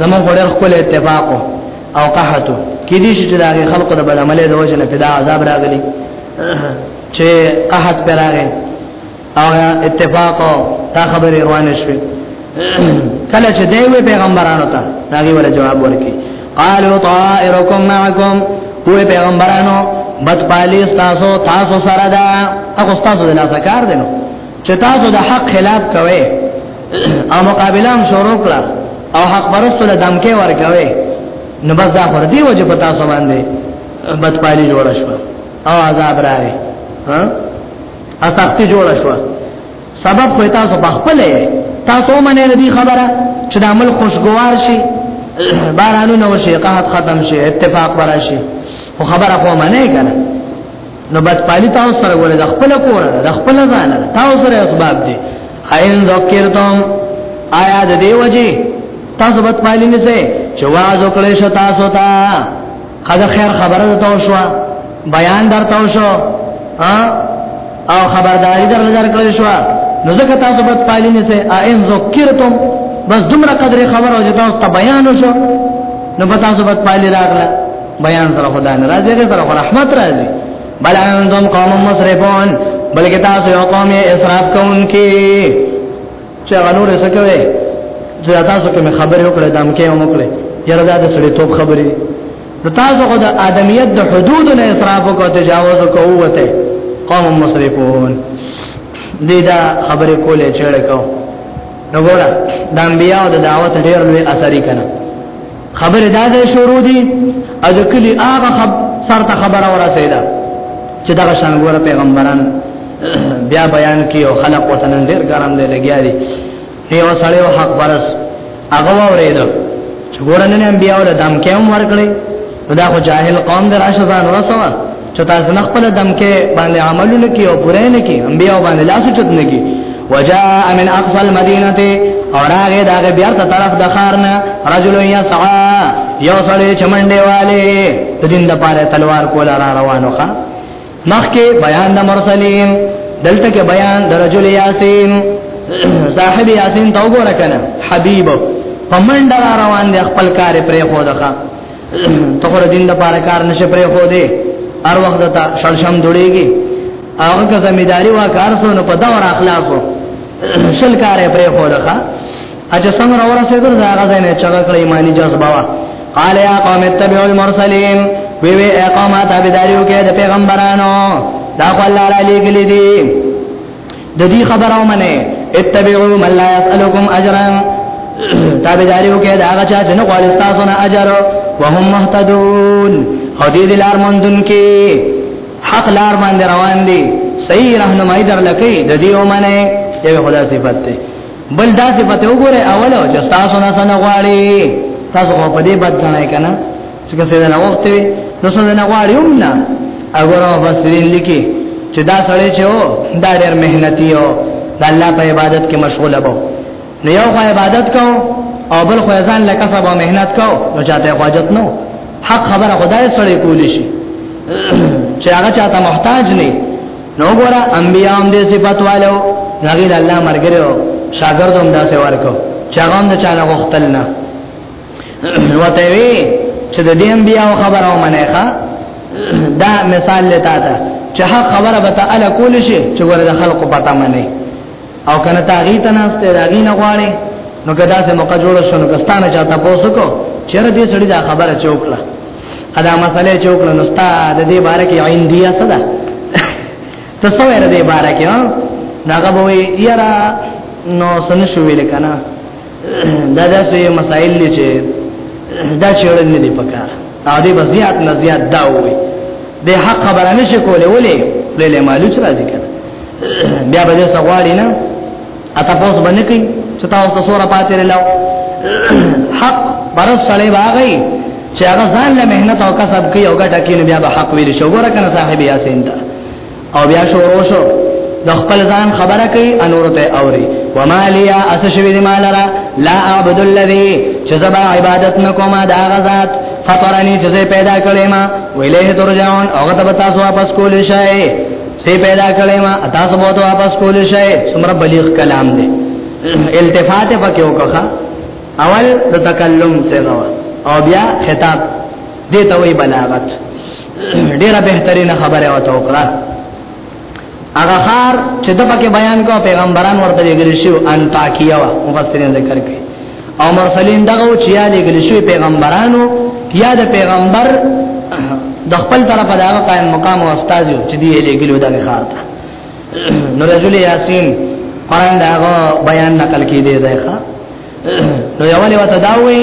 زمون غوړې خپل اتفاق او قحطو کې دي چې دا خلکو د بل عمله د وجه نه پیدا عذاب راغلي چې قحط پر راغی او اتفاق تا خبرې روانه شوه کله چې دوی پیغمبرانو ته راغی ول جواب ورکړي قالوا طائركم معكم هو پیغمبرانو بد پالی تاسو تاسو سره دا تاسو تاسو د لاسکار دینو چې تاسو د حق خلاف کوئ او مقابله هم شروع کړه او حق پرستو له دمکه ورکوي نو بس دا پر دی وجه پتا سو باندې بدپالی جوړ شو او عذاب راغی ها اسختی جوړ شو سبب خو تاسو بخپل تاسو منه ردی خبره چې د عمل خوشگوار شي بارانو نو شي قحط ختم شي اتفاق ورا شي خو خبره خو منه کنه نو بد پالی تاسو سره ګوره د خپل کور د خپل ځان تاسو سره اسباب دي اين ذکرتم آیا د دې وجه تاسو بد پالی نه سي چې واز وکړې شو تاسو ته خدا خیر خبره ده تاسو شو بیان در تاسو شو او خبرداري در لږ کړې شو نو ځکه تاسو بد پالی نه سي اين ذکرتم بس دومره قدر خبر او جدا ته بیان وشو نو پتا سو بد پایلی راغله بیان سره خدای نه راځي هغه سره رحمت راځي بل انتم قوم مسرفون بلکې تاسو یو قوم اسراف کوونکي چې غنور څه کوي چې تاسو کوم خبرې وکړې دم کې هم وکړې یره دا د سړي توپ خبرې د تاسو خو د ادمیت د حدود نه اسراف او تجاوز کووته قوم مسرفون دې دا خبرې کولې چې ورکو نو ګوره د انبیانو د دعوت ډېر لوی اثر کړي خبر دا ده شروع دي او د کلی هغه خب سر ته خبره ورسېده چې دا شانګوره پیغمبران بیا بیان کی او خلق وطن ډیر ګرام دی لګیا دي یو سړی او حق پرس هغه ورېده چې ګورنه انبیاء له دم کې هم ورکړي دا خو جاهل قوم دراشه ځان ورسوه چې تاسو نه خپل دم کې باندې عملونه کې او پوره نه کې انبیا باندې لاس چت نه کې وجاء من اقصى المدينه اور هغه دغه بیا ته طرف د خارنه رجل يسعى یو سړی چمنډه والے تدین د پاره تلوار کول را روانو ښا مخکې بیان د مرسلین دلته کې بیان د رجل یاسین صاحب یاسین تو ګور کنه حبیب پمنډه را روان دی خپل کار پرې خو دغه ته خو دین د پاره کار نشه پرې خو دې هر وخت ته شړشم جوړيږي هغه که زمیداری وا کار سو نو په دا ور اخلاصو شل کار پرې خو لخوا اجه سم را ورسې ګر دا هغه نه چغه کړې ایمانی جذبه وا قال يا قوم اتبعوا المرسلين وی وی اقامه تابعداریو کې د پیغمبرانو دا خو الله را لېګلې دي د دې خبرو منه اتبعوا من لا يسالكم اجرا تابعداري وکړه دا هغه چې نه غواړي تاسو نه اجر وهم مهتدون او دې لار مندون کې حق لار باندې روان دي صحیح راهنمایي درلکې د دې ومنه یو خدا صفات ده بل دا صفات وګوره اوله چې تاسو نه سن غواړي تاسو په دې بد غنای کنه چې څه نه وخت وي نو څه نه غواړي هم نه اگر او بس دې لیکي چې دا سړی چې و دا ډېر مهنتي او د الله په عبادت کې مشغوله وو نو یو خو عبادت کو او بل خو ځان لکه سب مهنت کو نو چاته حاجت نو حق خبره خدای سره کولی شي چې هغه چاته محتاج نه نو ګوره انبیا هم دې صفات والو نغیل الله مرګره شاګردوم داسې ورکو چاغوند چاله وختل نه وته وی چې د دې انبیاء خبره ومنه ښا دا مثال لتا تا چې حق خبره به تعالی کول شي چې ور د خلقو پتا منه او کنه تا غی تناسته راغی نه غواړي نو کدا سه موقع جوړ شو نو کستانه چاته پوسو کو چر دې سړي دا خبره چوکړه ادا مسئله چوکړه نو ستا د دې باره کې عندیا صدا ته څو ور دې باره کې ناګه بوي یرا نو سن شو ویل کنه دا داسې مسائل دي چې دا چېړل نه دي پکار او دې بزیات نه زیات دا وي د حق خبره نشي کولای ولې ولې مالو چې راځي کنه بیا به څه غواړي نه اته پوس باندې کوي چې تاسو ته سوره پاتې لرلو حق برس سړی واغی چې هغه ځان له مهنت او کسب کوي او ګټه کوي بیا به حق ویل شو ګوره کنه صاحب یاسین ته او بیا شروع شو د خپل ځان خبره کوي انور ته اوري وما لیا اسشوی دی مالرا لا اعبد الذی چې زبا عبادت نکوما دا غزاد فطرنی چې پیدا کړې ما ویله ترجعون او غته تاسو واپس کول شئ سی پیدا کړې ما تاسو به واپس کول شئ سمره بلیغ کلام دی التفات پکې وکړه اول د تکلم سره او بیا خطاب دې ته وی بلاغت ډیره بهترینه خبره وته وکړه هغه خار چې د پکې بیان کو پیغمبران ورته لګل شو ان تاکیه وا مفسرین ذکر کوي او مرسلین دغه چې یا لګل شو پیغمبرانو یا د پیغمبر د خپل طرفه دا قائم مقام او استاد چې دی لګلو دغه خار ته نو رجل یاسین قران داغه بیان نقل کړي دی ځای ښا نو یو لوي وته دا وایي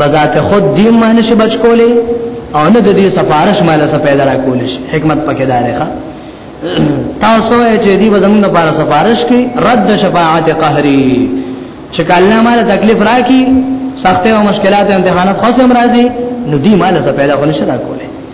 بذات خود دی معنی شي بچ کولې او نه د دې سفارش مال څخه پیدا را کولې شي حکمت پکې دا لري تاسو یې چې دی زمونږ لپاره سفارش کوي رد شفاعت قهري چې کله مال تکلیف راکې سخته او مشکلات امتحانات خاصه مرضی نو دی مال څخه پیدا کولې شي را کولې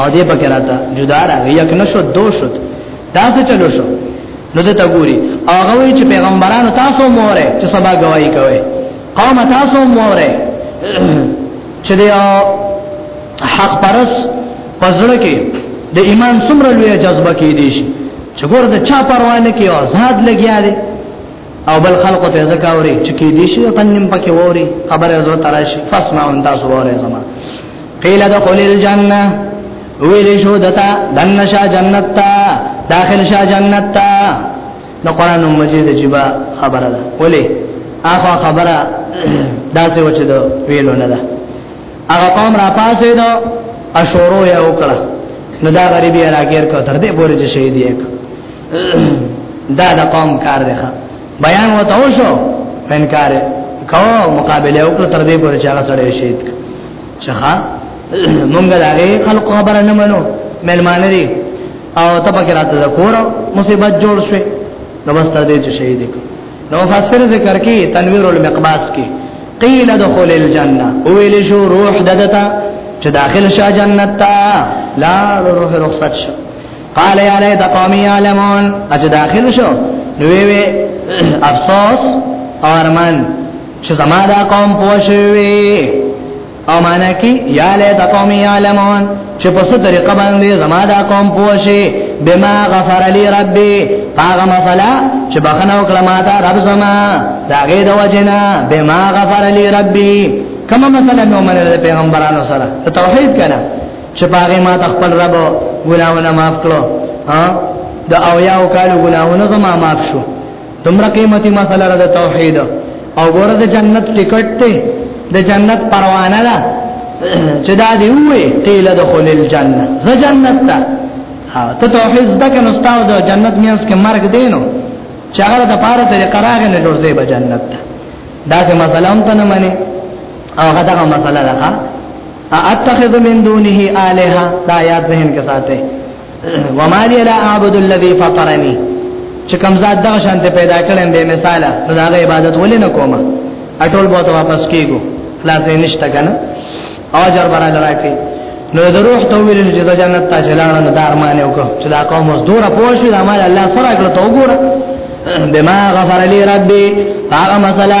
او دې پکې راته جدا راغی یک نشو دو شو دا څه چلو شو نو دې تا ګوري هغه وی چې پیغمبرانو تاسو موره چې سبا گواہی کوي قوم تاسو موره چې دې حق پرس پزړه کې د ایمان څومره لوی جذبه کې دي شي چې ګور د چا پروا نه کوي آزاد لګیا دي او بل خلق ته ځکه اوري چې کې دې شي پنیم پکې ووري خبره زو تراشي فسمع ان تاسو وره زما قیل دخل الجنه ویل شو دتا دن شا جنت تا داخل شا جنت تا نو قران مجید جبا خبره ده ولی اخو خبره داسې وچ دو ویلو نه ده هغه قوم را پاسې دو اشورو یا وکړه نو دا غریبی راګیر کو تر دې پورې چې شهید یې دا د قوم کار دی بیان وته وشو انکار کو مقابله وکړه تر دې پورې چې هغه سره شهید چخا مونږ دا غي خلق خبره نه منو ملمانه دي او تبکر راته د کور مصیبت جوړ شوی نو بس تر دې چې شهید کو نو فسر ذکر کې تنویر المقباس کې قیل دخول الجنه ویل شو روح ددتا چې داخل شاه جنت تا لا روح رخصت شو قال يا ليت قومي يعلمون اجه داخل شو نو وی وی افسوس ارمان چې زما دا قوم پوښوي او معنا کې یا له د قوم یعلمون چې په څه طریقه باندې زما دا قوم پوښي بما غفر لي ربي هغه مثلا چې بخنه وکړه ما دا رب زما دا غي د وجنا بما غفر لي ربي کما مثلا نو منل پیغمبرانو سره توحید کړه چې باغې ما تخپل رب ګناونه معاف کړو ها د او یاو کالو ګناونه زما معاف شو تمره قیمتي مسله را د توحید او ګوره د جنت ټیکټ ته د جنت پروانه ده چې دا دی وې قیل دخول الجنه ز جنت ته ته توحید زده کنه استاد د جنت میاس کې مرګ دینو چې هغه د پاره ته قرار نه جوړځي به جنت ته دا څه مسله هم ته نه مانی او هغه دا مسله ده اتخذ من دونه الها دا یاد ذهن کې ساته وما لي لا اعبد الذي فطرني چې کوم ذات دا شانته پیدا کړم به مثاله نو دا عبادت ولې نه کومه اټول بہت واپس کیګو خلاص نشته کنه او جر برا لراکی نو د روح ته ویل چې د جنت ته چلانه نه دار مانیو کو چې دا قوم اوس دوره پوښي د مال الله سره کړ ته وګوره بما غفر لي ربي هغه مسله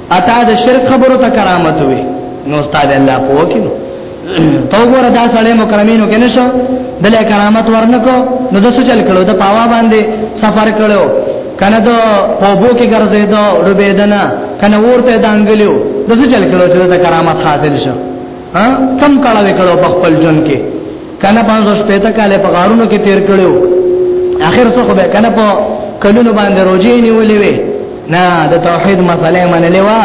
اتا د شرک خبرو ته کرامت وي نو استاد الله په وکینو تو ګور دا سړی مکرمینو کې نشو دلې کرامت ورنکو نو د څه چل کړو د پاوا باندې سفر کړو کنه دو پوبو کې ګرځې دو ربیدنا کنه ورته دانګلیو د څه چل کړو چې د کرامت حاصل شو ها کم کړه وکړو په خپل جون کې کنه پانځو شپته کاله په غارونو کې تیر کړو اخر څه خو به کنه په کلونو باندې روزي نیولې وي نه د توحید مسله منلې وا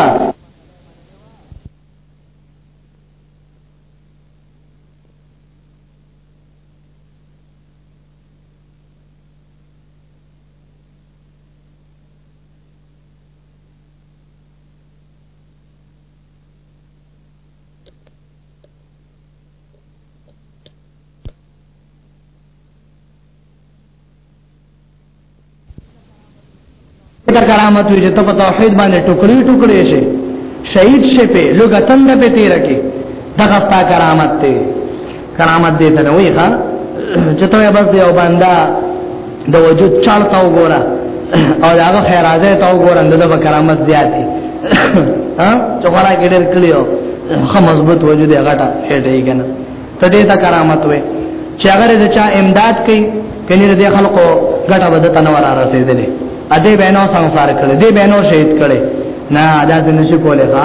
دا کرامت وي چې ته په توحید باندې ټوکړي ټوکړي شي شهید شي په لوګتن د به تیر کې دغه تا کرامت ته کرامت دې ته نه وي ښا چې ته بس یو بندا د وجود چاړ تا وګوره او هغه خیرازه تا وګوره د دغه کرامت زیات دي ها چې غواړي کې ډېر کلیو خو مضبوط وجود یې غټه هټه یې کنه ته دې ته کرامت وې چې هغه دې چا امداد کوي کني دې خلکو غټه بده تنور را رسیدلې ا دې بینو سره سره کړې دې بینو شهید کړې نه دا دې نشي کولای ښا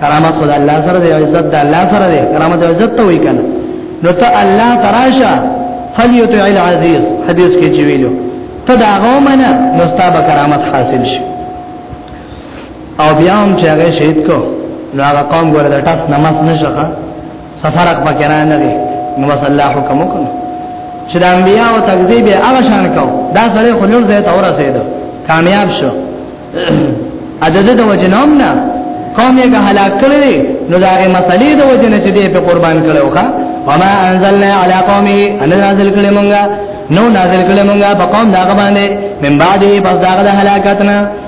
کرامت خدای الله سره دی عزت د الله سره دی کرامت او عزت ته وی کنه نو ته الله تراشه فلیتع العزیز حدیث کې چې ویلو ته دا غومنه نو ستاسو کرامت حاصل شي او بیا هم چې هغه شهید کو نو هغه قوم ګوره د ټاس نماز نشخه سفرق پکې را نه دی نو بس الله حکم وکړ چې د انبیا او تکذیب هغه شان کو دا سره خو لور زه ته ورسېد کامیاب شو اجازه د وجنوم نه قوم یې هلاک کړل نو دا غي مسلې د وجه نه چې دې په قربان کړو ښا وما انزلنا على قومه ان نازل کړي مونږه نو نازل کړي مونږه په قوم دا باندې من بعد پس دا غ هلاکتنا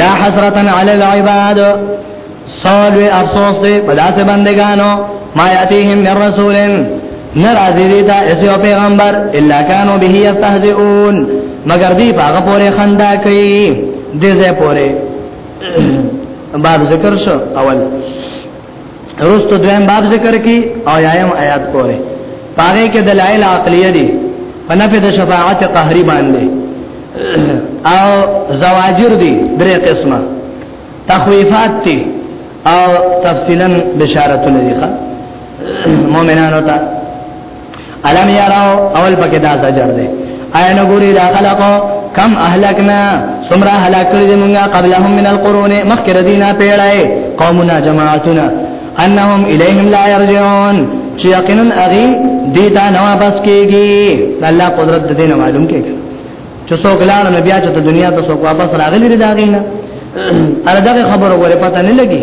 یا حسرتن علی العباد سوال وی افسوس دی په داسې بندگانو ما یاتیهم من رسول ناراضی دی تا اسو پیغمبر الا کانوا به یستهزئون مگر دی هغه پورې خندا کوي دې زه پورې بعد ذکر شو اول روستو دویم باب ذکر کی او یایم آیات پورې پاره کې دلایل عقلیه دي په نفي د شفاعت قهري باندې او زواجر دي درې قسمه تخویفات دي او تفصیلا بشارتونه دي ښا مؤمنانو ته الم یراو اول پکې دا زجر دی آیا نو ګوري دا خلقو کم اهلکنا سمرا هلاک کړی دی مونږه قبلهم من القرون مخکره دینا پیړای قومنا جماعتنا انهم الیهم لا یرجعون چې یقینا اغي دیتا نو واپس کیږي الله قدرت د دین معلوم کیږي چې څوک لاړ نو بیا چې د دنیا ته څوک واپس راغلی دی دا غینه اره دغه خبره غوړې پته نه لګي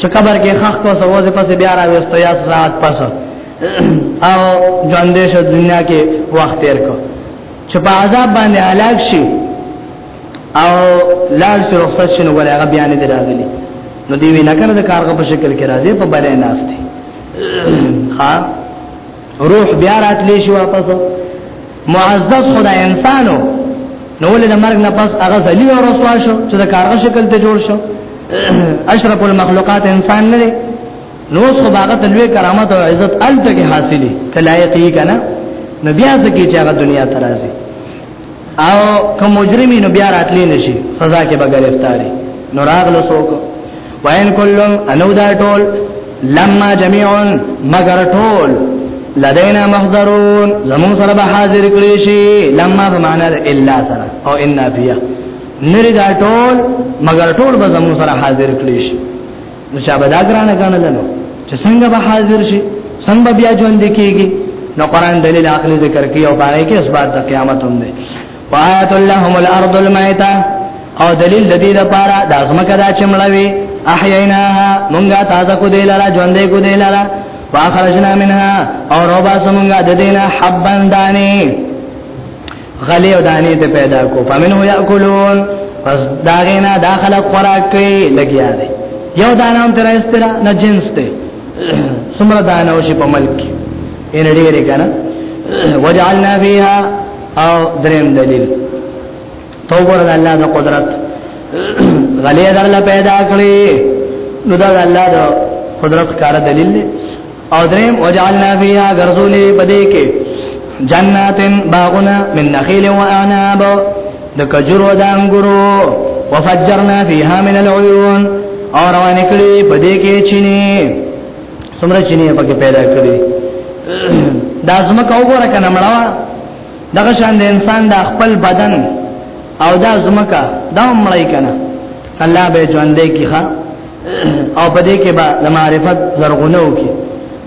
چې قبر کې خخ کو سوځي پس بیا راوي استیا ساعت پس او ژوند دې شو دنیا کې وخت تیر کو چې په عذاب باندې هلاک شي او لار سره رخصت شنو غره هغه بیان دې راغلي نو دی وینا کنه د کارغه په شکل کې راځي په بلې ناس دي ها روح بیا راتلی شي واپس معزز خدای انسانو نو ولې د مرګ نه پس هغه ذلیل او رسوا شو چې د کارغه شکل ته جوړ شو اشرف المخلوقات انسان نه دی نو څو باغ ته لوی کرامت او عزت الته کې حاصلې کلایق یې کنه نو بیا ځکه چې هغه دنیا ته راځي او کوم مجرمي نو بیا راتلی نشي سزا کې به گرفتاری نو راغله څوک وین کلم انو دا ټول لما جميع مگر ټول لدينا محضرون زمون سره به حاضر کړی شي لما بمعنى الا سره او ان بیا نری دا ټول مگر ټول به زمون سره حاضر کړی شي نو چا به دا ګرانه ګڼل نو چې څنګه به حاضر شي څنګه بیا ژوند کیږي نو قران دلیل عقلی ذکر کوي او باندې کې اسباد د قیامت هم دي وآیت اللهم الارض المیتہ او دلیل د دې لپاره د ازمکه دا چې مړوي احییناها مونږه تازه کو دی لاره ژوندې کو دی لاره واخرجنا منها او روبا سمونږه د دینه حبن دانی غلی او دانی ته پیدا کو فمنه یاکلون پس داغینا داخله خوراک کوي لګیا دی یو دانام تر استرا نه جنس دی سمره دانو شي په ملک ان ډیره کنه وجعلنا فيها او دریم دلیل توبر د الله د قدرت غلی درله پیدا کړی نو دا الله د قدرت کار دلیل دی او دریم وجعلنا فيها غرزولې پدې کې جناتن باغنا من نخيل و اعناب د کجورو د انګورو وفجرنا فيها من العيون او روان کړي پدې کې چيني څومره چيني پکې پیدا کړي دا زمکه وګوره کنه مړه دغه شان د انسان د خپل بدن او دا زمکه دا مړی کنه الله به ژوندې کیخه او په دې کې به د معرفت زرغونو کې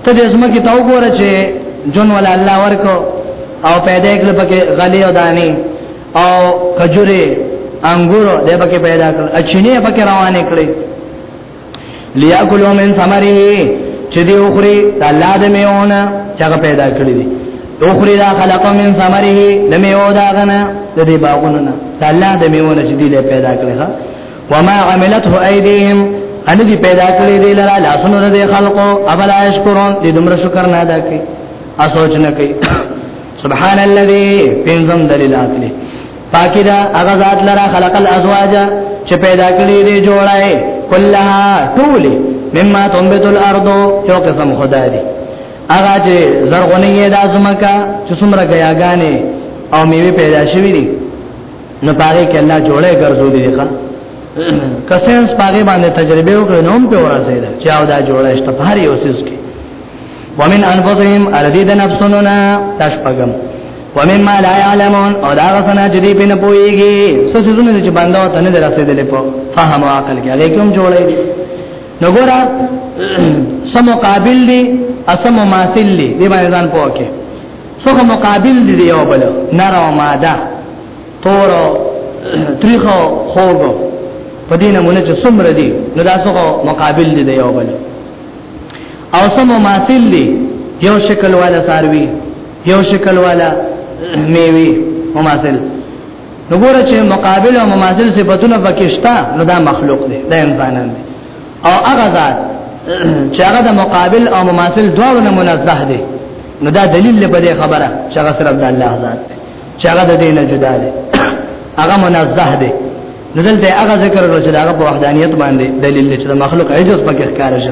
ته دې زما کې تاو ګوره چې جون ولا الله ورکو او پیدا کړ پکې غلې او دانې او کجوري انګور دې پکې پیدا کړ اچینه پکې روانې کړې لياکلوا من ثمره چې دی اوخري د الله د میونه چې هغه پیدا کړی دی اوخري دا خلق من ثمره د میو دا غنه د دې باغونو نه د الله د میونه چې دی له پیدا کړی ها وما عملته ايديهم ان دې پیدا کړی دی لرا لاسونو د خلقو ابل اشکرون دې دومره شکر نه ادا کوي اسوچ نه کوي سبحان الذي پنځم دلیل اخلي پاکی دا هغه ذات لرا خلق الازواج چې پیدا کړی دی جوړای کلها ټول مما تنبت الارض یو قسم خدای دی هغه چې زرغونی د ازمکا چې څومره غیاګانې او میوه پیدا شوی دی نو پاره کې الله جوړه ګرځولې دی ښا کسنس پاره باندې تجربه وکړ نو هم په ورسه ده چې او دا جوړه شته په هر یو سیس کې ومن انفسهم الذين نفسنا تشپغم ومما لا يعلمون او دا غسنا چې دې په نه پويږي څه څه زونه چې باندې ته نه درسېدلې په فهم او عقل کې هغه کوم جوړې دي نو ګورا سم مقابل دي اسم مماثل دي دې باندې ځان پوکه څوک مقابل دي یو بل نر او ماده تور تریخو خوګو په دې نمونه چې څومره دي نو دا څوک مقابل دي یو بل او سم مماثل دي یو شکل والا ساروي یو شکل والا میوي مماثل نو ګوره چې مقابل او مماثل صفاتونه پکښتا نو دا مخلوق دی دا انسانان دی او هغه ذات چې هغه د مقابل او مماثل دواړو نه منزه دی نو دا دلیل په دې خبره چې هغه صرف د الله ذات دی چې هغه د دینه جدا دی هغه منزه دی نو دلته هغه ذکر ورو چې هغه په وحدانیت باندې دلیل چې د مخلوق عجز پکې ښکار شي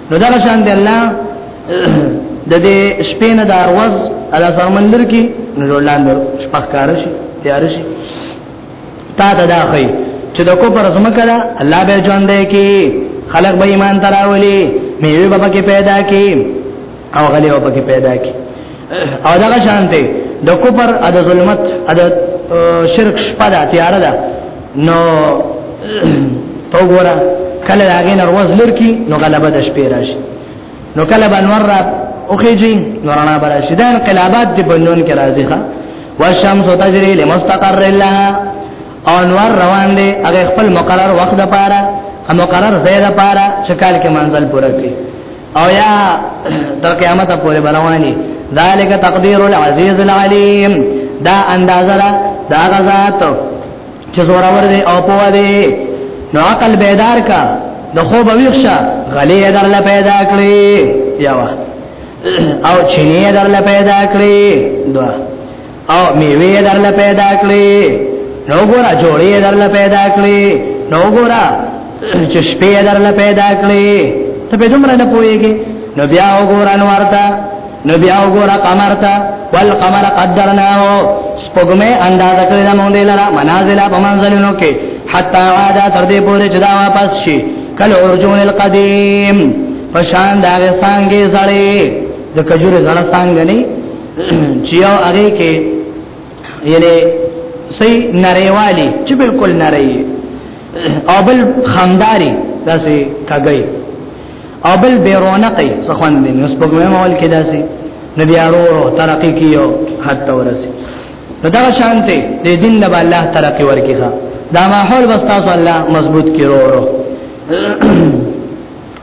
نو دا شان دی الله د دې شپې نه د اروز ادا سمندر کې نو لاندې شپه کار شي تیار شي تا ته دا خي چې د کو پر زمکه دا الله به ژوند دی کې خلق به ایمان تراولي میوه به پکې پیدا کې او غلې به پکې پیدا کې او دا شان دی د کو پر ادا ظلمت ادا شرک شپه دا تیار ده نو تو ګورا کله هغه نور وز لرکی نو غلبه د شپې راشي نو کله بنور را اوخیږي نو رڼا براشي دا انقلابات دی بنون کې راځي ښا والشمس تجري لمستقر لها انور روان دی هغه خپل مقرر وخت لپاره مقرر ځای لپاره چې کال کې منزل پوره کړي او یا تر قیامت پورې برواني ذالک تقدیر العزیز العلیم دا اندازه را دا غزات چې زور اور دی او په دی نو عقل بیدار کا د خوب ویښه غلې درل پیدا کړی یوا او چینه درل پیدا کړی دوا او میوه درل پیدا کړی نو ګورا جوړې درل پیدا کړی نو ګورا چې شپې درل پیدا کړی ته به دومره نه پويږي نو بیا وګورا نو ورته نو بیا وګورا قمر ته ول قمر قدرناه سپوږمې انداز کړی دا مونږ لرا منازل په منزلونو کې حتا عاده تر دې پورې چې دا واپس شي کله ارجون القدیم پشان دا څنګه زړې د کجورې زړه څنګه نه چې یو هغه کې یعنی سي نریوالی چې بالکل نری او بل خانداري داسې کګي او بل بیرونقي څخوان دي نو سپګمه مول کې داسې نبی ارورو ترقی کیو حتی ورسی نو دا شانته دې دین له الله ترقی ورکیږي دا ماحول بس تاسو الله مضبوط کیرو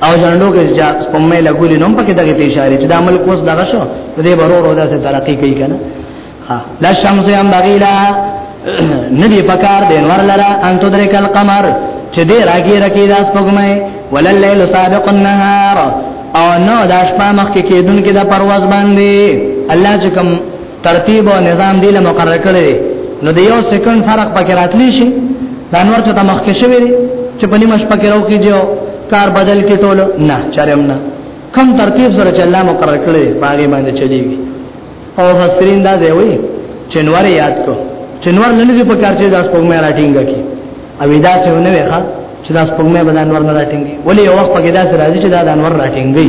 او ځانډو کې چې سپمې لګولې نوم پکې دغه ته اشاره چې د عمل کوس دغه شو دې برور او داسې ترقی کوي کنه ها لا شمس یم بغیلا ندی پکار دین ورلرا ان تدرک القمر چې دې راګي رکی داس پګمې ولل لیل سابق النهار او نو داش په مخ کې کېدون کې د پرواز باندې الله چې کوم ترتیب او نظام دی له مقرر کړی نو د یو سکند فرق پکې راتلی شي دا نور ته مخکې شوی دی چې په نیمه شپه کې راو کیږي کار بدل کې ټول نه چرېم نه کم ترتیب سره چې الله مقرر کړی باغې باندې چلیږي او فسرین دا دی وی چې نور یاد کو چې نور نه دې په کار چې داس په مې راټینګ کی او دا چې ونه وي ښا چې داس په مې بدن ور نه راټینګي ولې یو وخت کې دا راځي چې دا د انور راټینګي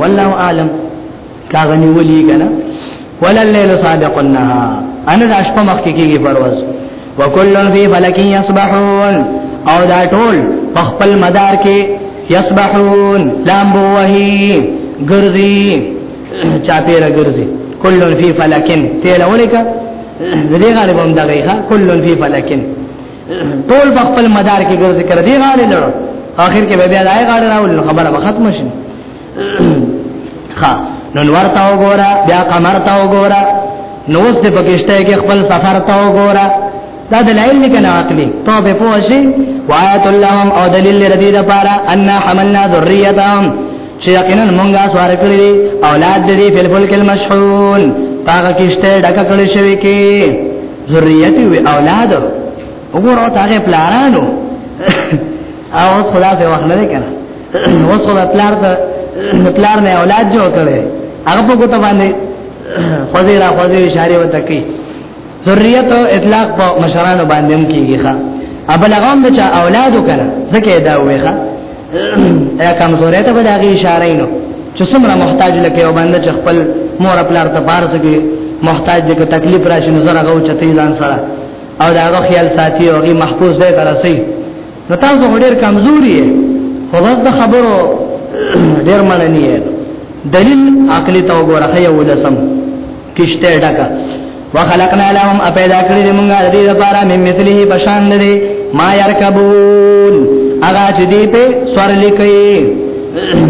والله اعلم کاغه نیولې کنه ولا الليل سابق النهار ان د شپه مخ کې کېږي پرواز وکل فی فلک یسبحون او دا ټول په خپل مدار کې یسبحون لامبو وهی ګرځي چاپیره ګرځي کل فی فلکن تیل ولیکا دې غالب هم دغه ښا کل فی فلکن ټول په خپل مدار کې ګرځي کړ دې غالب لړ اخر کې بیا دای غالب راول خبره ختم شي ها نو نور تا وګورا بیا قمر تا وګورا نو اوس ته پکشته کې خپل سفر تا وګورا دا دلایل نه کنه عقلي توبه پوشي وایت اللهم او دلیل ردی د پاره ان حملنا ذریتهم چې یقینا مونږه سوار کړی اولاد دې په فلفل کې مشحون تاګه کشته ډکه کړی شوی کې ذریته او اولاد وګورو تاګه پلارانو او خدا په وخت نه کنه اوس خو پلار ته پلار نه اولاد جوړ کړي هغه په کوته باندې خزیرا خزیر اشاره وته کوي ذریت او اطلاق په مشرانو باندې هم کیږي ښا ابل غوم د چا اولاد وکړه ځکه دا وې ښا یا کوم زوره ته به دا غي اشاره نه چې څومره محتاج لکه او باندې چې خپل مور پلار ته بار سکے محتاج دې که تکلیف راشي نو زره غو چته ځان سره او دا غو خیال ساتي او غي محفوظ دی ترسي نو تاسو ډېر کمزوري خو بس د خبرو ډېر مړنی یې دلیل عقلی ته وګوره یو لسم کشته ډکا وخلقنا لهم اپیدا کړی موږ د دې لپاره مې مثله بشان لري ما يركبون اغا چې دې په سور لیکي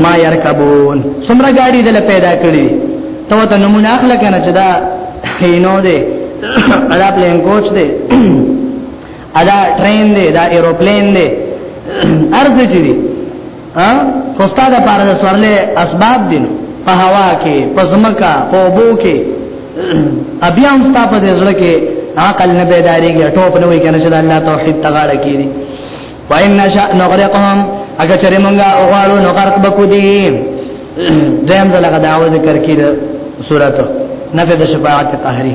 ما يركبون څومره ګاډي دل پیدا کړی ته ته نمونه اخلي کنه چې دا هینو دې اړه پلان کوچ دې ادا ټرین دی دا ایروپلین دی ارز چي دي ها خوستا د پاره د سورلې اسباب دي په هوا کې په زمکا په بو کې بیا هم ستا په دې زړه کې عقل نه بیداریږي ټوپ نه وي کنه چې الله توحید تغاړه کیږي وان نشا نغرقهم اگر چرې مونږه اوغالو نو غرق بکو دي دیم دلګه داو ذکر کړي سورته نفذ شفاعت قهري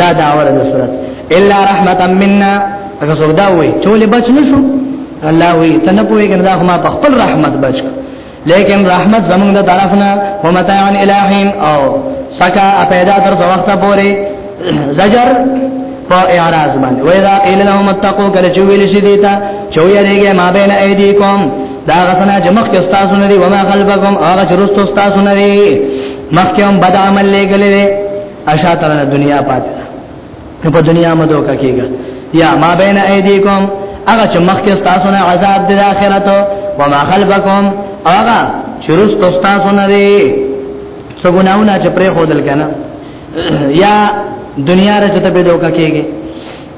دا دا اور د صورت الا رحمتا منا هغه څوک دا وای چې ولې بچ نشو الله وی تنه پوي کنه دا ما په خپل رحمت بچ لیکن رحمت زمونږ د طرفنا ومتاعن الہین او سکا پیدا تر وخت پورې زجر په اعراض باندې وای دا قیل لهم اتقوا کله چې ویل شي دیتا چې ویریږي ما بین ایدیکم دا غسنا چې مخکې استاد نه دی وما قلبکم هغه چې رستو استاد نه دی مخکې هم بد عمل لګلې اشاتره دنیا پات نو په دنیا مو دوکا کیږي یا ما بین ایدیکم هغه چې مخکې تاسو نه عذاب د آخرت او ما خلفکم هغه چې رست تاسو نه دی څه ګناونه چې پرې خودل کنه یا دنیا رچته به دوکا کیږي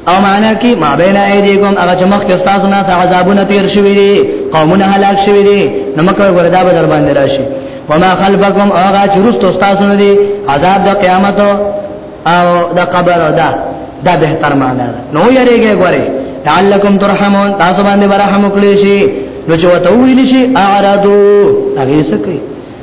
او معنا کې ما بین ایدیکم هغه چې مخکې تاسو نه عذابونه تیر شوی دي قومونه هلاک شوی دي نو مکه وردا به در باندې راشي وما خلفکم هغه چې رستو تاسو نه دي عذاب د قیامت او د قبر او دا دا به تر معنا نو یریږي ګوره تعلکم ترحمون تاسو باندې برحم وکړي شي نو چې وته ویل شي اعرضو هغه څه کوي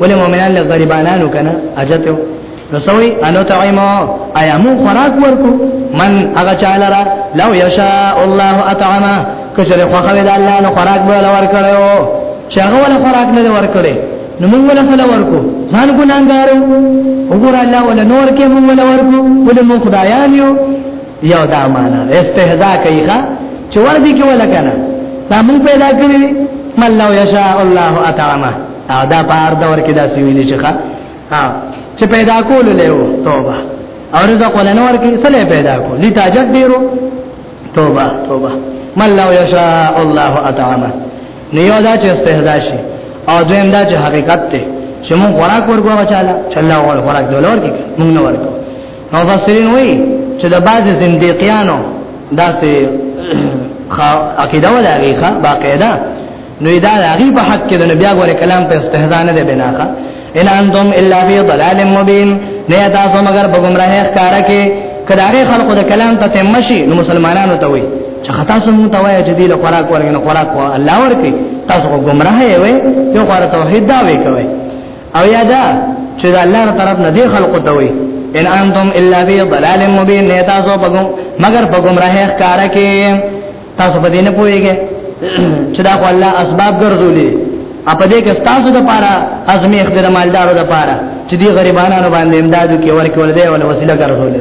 ولې مؤمنان له غریبانو کنه اجته نو سوي انو تعیمو ایامو خوراک ورکو من هغه چاله را لو یشاء الله اطعما کچره خو خوي د الله نو خوراک به لور کړو چې هغه ول خوراک نه ور کړې نو موږ ول سره ورکو ځان ګناګارو وګور الله ول نور کې موږ ول ورکو ول موږ خدایان یو یو دا معنا استهزاء کوي ښا چې ور دي کې ول کنه دا موږ پیدا کړی من لو یشاء الله اطعما او دا په هر دور کې دا سویل چې ښا ها چې پیدا کول له توبه او رزق ولنور کې سره پیدا کو لتا جبیرو توبه توبه من لو یشاء الله اطعمه نیو دا چې استهزاء شي او دویم دا چې حقیقت ته چې مون خوراک ورکو چاله چلا ور خوراک دولور کې مونږ نه ورکو نو فسرین وای چې د باز زنديقيانو داسې عقیده ولا غیخه باقاعده نو دا هغه په حق کې د نبی غوړي کلام په استهزاء نه دی بناخه ان انتم الا فی ضلال مبین نه تاسو مگر په گمراهی ښکار کې کدارې خلقو د کلام ته تمشي نو مسلمانانو ته وي چې خطا سم مو توای چې دی له خوراک ورګنه خوراک وا الله ورکي تاسو گمراه وي یو خور توحید دا وی کوي او یادا چې د الله تر طرف نه دی خلقو ته وي ان انتم الا فی ضلال مبین نه تاسو په مگر په گمراهی ښکار کې تاسو په دې نه پوهیږئ چې دا خو الله اسباب ګرځولې اپ دې کې تاسو د پاره ازمیخ د مالدارو د پاره چې دې غریبانو باندې امدادو کې ورکول دی ول وسیله ګرځولې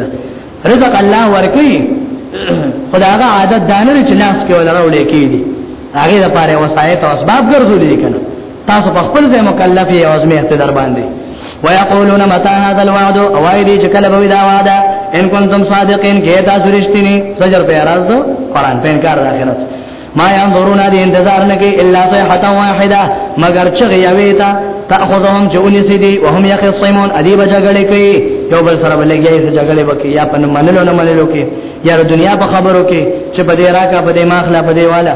رزق الله ورکي خداغه عادت دانه چې لاس کې ولا راولې کېږي هغه د پاره وسایت او اسباب ګرځولې کنه تاسو په خپل ځای مکلف یې او زمې ته در باندې ويقولون متى هذا الوعد اوایدی چې کله به دا وعده ان کنتم صادقین کې تاسو رښتینی سجر په راز دو قران په انکار اخرت ما ينظرون دي انتظار نه کې الا صيحه واحده مگر چې غیوي تا تاخذهم جوني سيدي وهم يخصمون ادي بجګړې کوي یو بل سره بلګي سره جګړې وکي یا په منلو نه منلو کې یا د دنیا په خبرو کې چې بده راکا بده ماخلا بده والا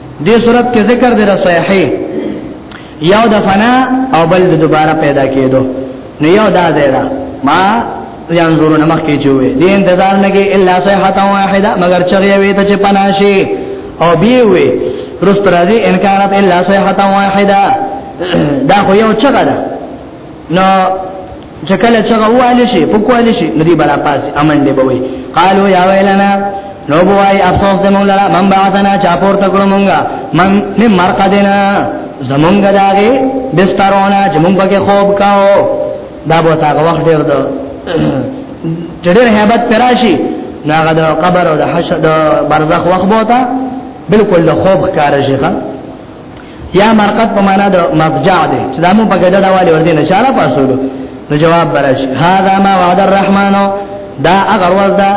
دې صورت کې ذکر دی رسایحه یو د فنا او بل د دوباره پیدا کېدو نه یو دا دی دا ما ينظرون مخکې جوړې دې انتظار نه کې الا صيحه واحده مگر چغې وې ته چې پناشي او بي وې رست راځي انکارات الا صيحه واحده دا خو یو چغه ده نو چې کله چې غوال شي په کول شي ندی برا پاس امن دی بوي قالو یا ویلنا نو بوای افسوس د مولا من بعثنا چا پور تکړه مونږه من نه مرقدنا زمونږ داغه بسترونه چې مونږ پکې خوب کاو دا به تاغه وخت ډیر دو ډېر hebat پراشي ناغه د قبر او د حشر د برزخ وخت بوتا بالکل د خوب کار شيخه یا مرقد په معنا د مفجع ده چې دا مو په ګډه ډول ورته نه چاله پاسولو نو جواب برش هاذا ما وعد الرحمن دا اگر ورځ دا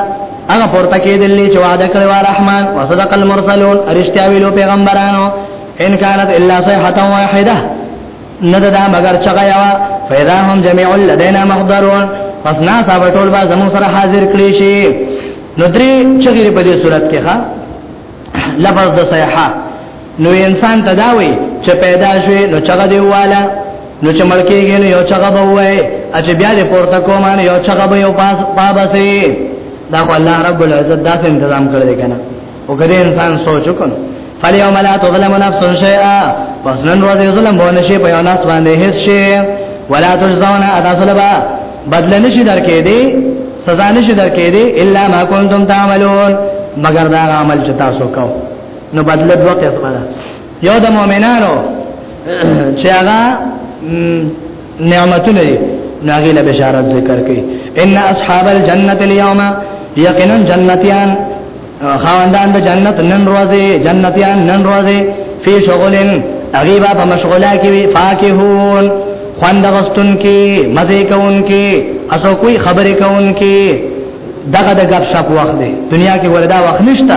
هغه پورته کېدل چې وعده کړی و رحمان وصدق المرسلون ارشتیا ویلو پیغمبرانو ان كانت الا صيحه واحده نددا مگر چغا یوا فیدا هم جميع لدینا محضرون پس نا صاحب ټول با زمو سره حاضر کړي شي نو درې چغې په دې صورت کې ښا لفظ د صيحه نو انسان ته دا وای چې پیدا شوی نو چغه دی واله نو چې مړ کېږي نو یو چغه به وای چې بیا دې پورته کوم نو یو چغه به یو پاس پابسي دا خو الله رب العزت دا تنظیم کړی کنه او کله انسان سوچ وکړي فلیوم لا تظلم نفس شیئا پس نن ورځ ظلم به نشي په یو ناس باندې هیڅ شي ولا تجزون ادا صلبا بدل نشي درکې دي سزا نشي درکې دي الا ما کنتم تعملون مگر دا عمل چې تاسو کوئ نو بدله دوه قسمه ده یو د مؤمنانو چې هغه نعمتونه دي ناغي له بشارت ذکر کوي ان اصحاب الجنه اليوم یقینا جنتیان خواندان د جنت نن روزه جنتیان نن روزه فی شغلن اغیبا په مشغوله کې وی فاکهون خوند غستون کې مزه کون کې اسو کوئی خبرې کون کې دغه د غب شپ وخت دی دنیا کې وردا وخت نشته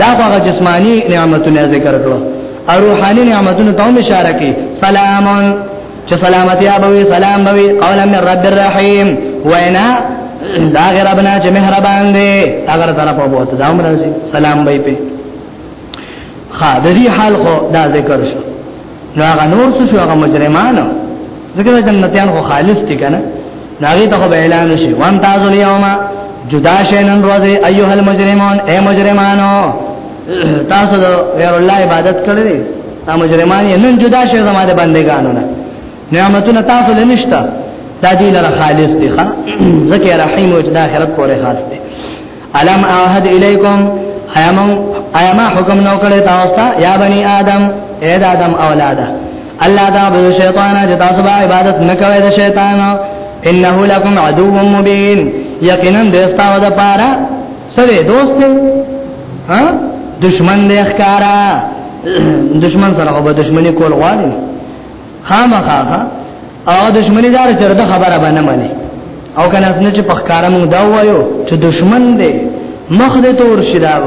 دا هغه جسمانی نعمتونه ذکر کړو او روحاني نعمتونو ته هم اشاره کوي سلام چې سلامتی ابوي سلام بوي قولا من رب الرحیم وینا دا غیر ابنا چې مهربان دی اگر طرف او بوته دا عمر سلام بوي په خا د دې حال خو دا ذکر شو نو هغه نور څه شو هغه مجرمانو ځکه جنتیان خو خالص دي کنه ناغي ته به اعلان شي وان تاسو لیوما جدا شینن روزه ایه المجرمون اے مجرمانو تاسو د غیر الله عبادت کړی دا مجرمان یې نن جدا شي زموږ بندګانو نه نعمتونه تاسو له نشتا دا دی لره خالص دی ښا ذکر رحیم او د اخرت پورې خاص دی الم احد الیکم ایما ایما حکم نو کړی تاسو ته یا بنی آدم اے آدم اولادا الله دا به شیطان چې تاسو به عبادت نکوي د شیطان انه لکم عدو مبین یقینا دستا و د پارا سره دوست ها دشمن دې ښکارا دشمن سره به دشمنی کول غواړي خامخا او دشمنی دار چې د خبره باندې مني او کنه څنګه چې پخکارم دا وایو چې دشمن دې مخ دې تور شي دا و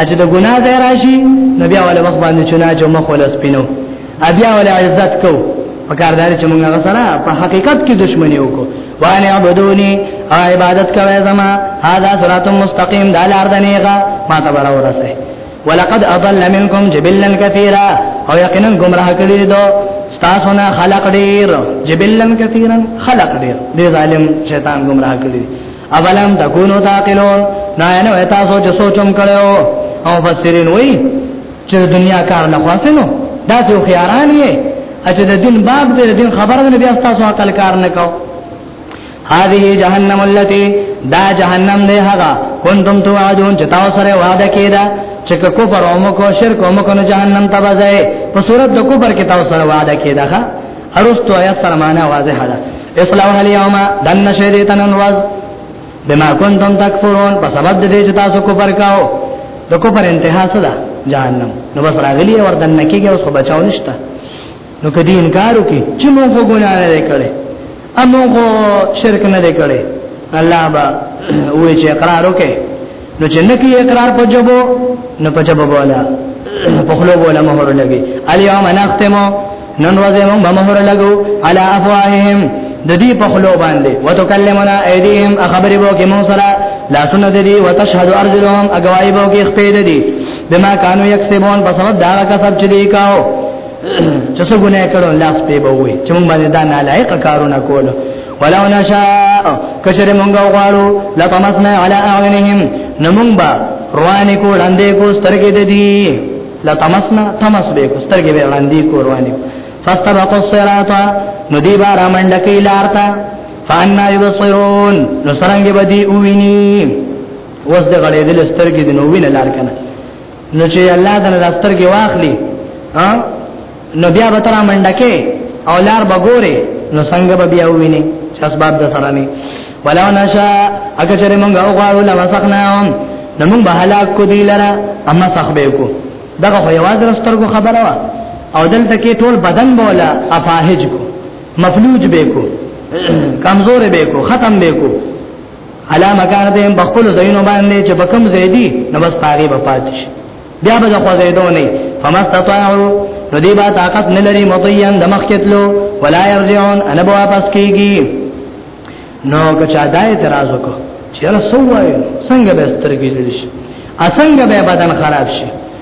اجه د ګناه ځای راشي نبي اوله وخت باندې چې نه چې مخ ولا سپینو ابیا ولا عزت کو پکاردار چې موږ هغه سره په حقیقت کې دشمنی وکړو وانه عبدونی او عبادت کوي زما هاذا صراط مستقیم دال اردنیغه ما ته برابر سه ولقد اضل منكم جبلا كثيرا او یقینا گمراه کړی دو تاسو نه خلق ډیر جبلا كثيرا خلق ډیر دی ظالم شیطان گمراه کړی اولم تکونو تاقلون نا نه تاسو چې سوچم کړو او فسرین وای چې دنیا کار نه خاصنو دا څو خياران یې اچھا د دین باب د دین خبره نه بیا تاسو عقل کار نه کوو هذه جهنم التي دا جهنم ده هغه كنتم توعدون چې تاسو سره وعده کیدا چې کفر او مکو شرک او مکو جهنم ته وځي په صورت د کفر کې تاسو سره وعده کیدا ښا ارستو آیات سره معنا واضحه ده اسلام اليوم دن شیطان الوز بما كنتم تکفرون په سبب دې چې تاسو کفر کاو د کفر انتها څه ده جهنم نو بس راغلی ور دن کېږي اوس بچاو نشته نو کدی انکار وکي چې موږ ګناه نه کړې امو خو شرک نه دی کړی الله با وې چې اقرار وکې نو چې نکي اقرار په جبو نو په جبو بولا په خلو بولا مهر لګي اليوم نختمو نن ورځې موږ به مهر لګو على افواههم د دې په خلو باندې وتکلمنا ايديهم خبرې وو کې مو سره لا سن د دې وتشهد ارجلهم اغوایبو کې خپې د دې بما كانوا يكسبون په سبب دا کسب چې دې کاو چې څه ګناه کړو لاس په بوي چې موږ باندې دا نه لایق کارونه کول ولو نشاء کشر موږ غواړو لطمسنا على اعينهم نمون با روانې کو وړاندې کو سترګې د دې لطمسنا تمس به کو سترګې به وړاندې کو روانې فاستبقوا الصراط ندی بار منډکې لارتا فانا يبصرون نو سرنګ بدی اوینی وس د غړې دل سترګې د نو وینه لار کنه نو چې الله تعالی دفتر کې واخلي ها نو بیا به تر منډه کې او لار به ګوري نو څنګه به بیا ویني چې اسباب د سره نه ولو نشا اګه چې موږ او غواړو لوسخناهم نو موږ به هلاک کو دی لره اما صحبه کو دغه خو یواز رسترګو خبره وا او دلته کې ټول بدن بولا افاهج کو مفلوج به کو کمزور به کو ختم به کو علا مکان دې بخپل زینو باندې چې بکم زیدی نو بس پاګې به پاتې شي بیا به خو زیدو نه فمستطاعو نو دی با طاقت نه لري مطیان د مخ کتلو ولا يرجعون انا به واپس کیږي نو که چا دا اعتراض وکړ چې رسول وایي څنګه به سترګې لري څنګه به بدن خراب شي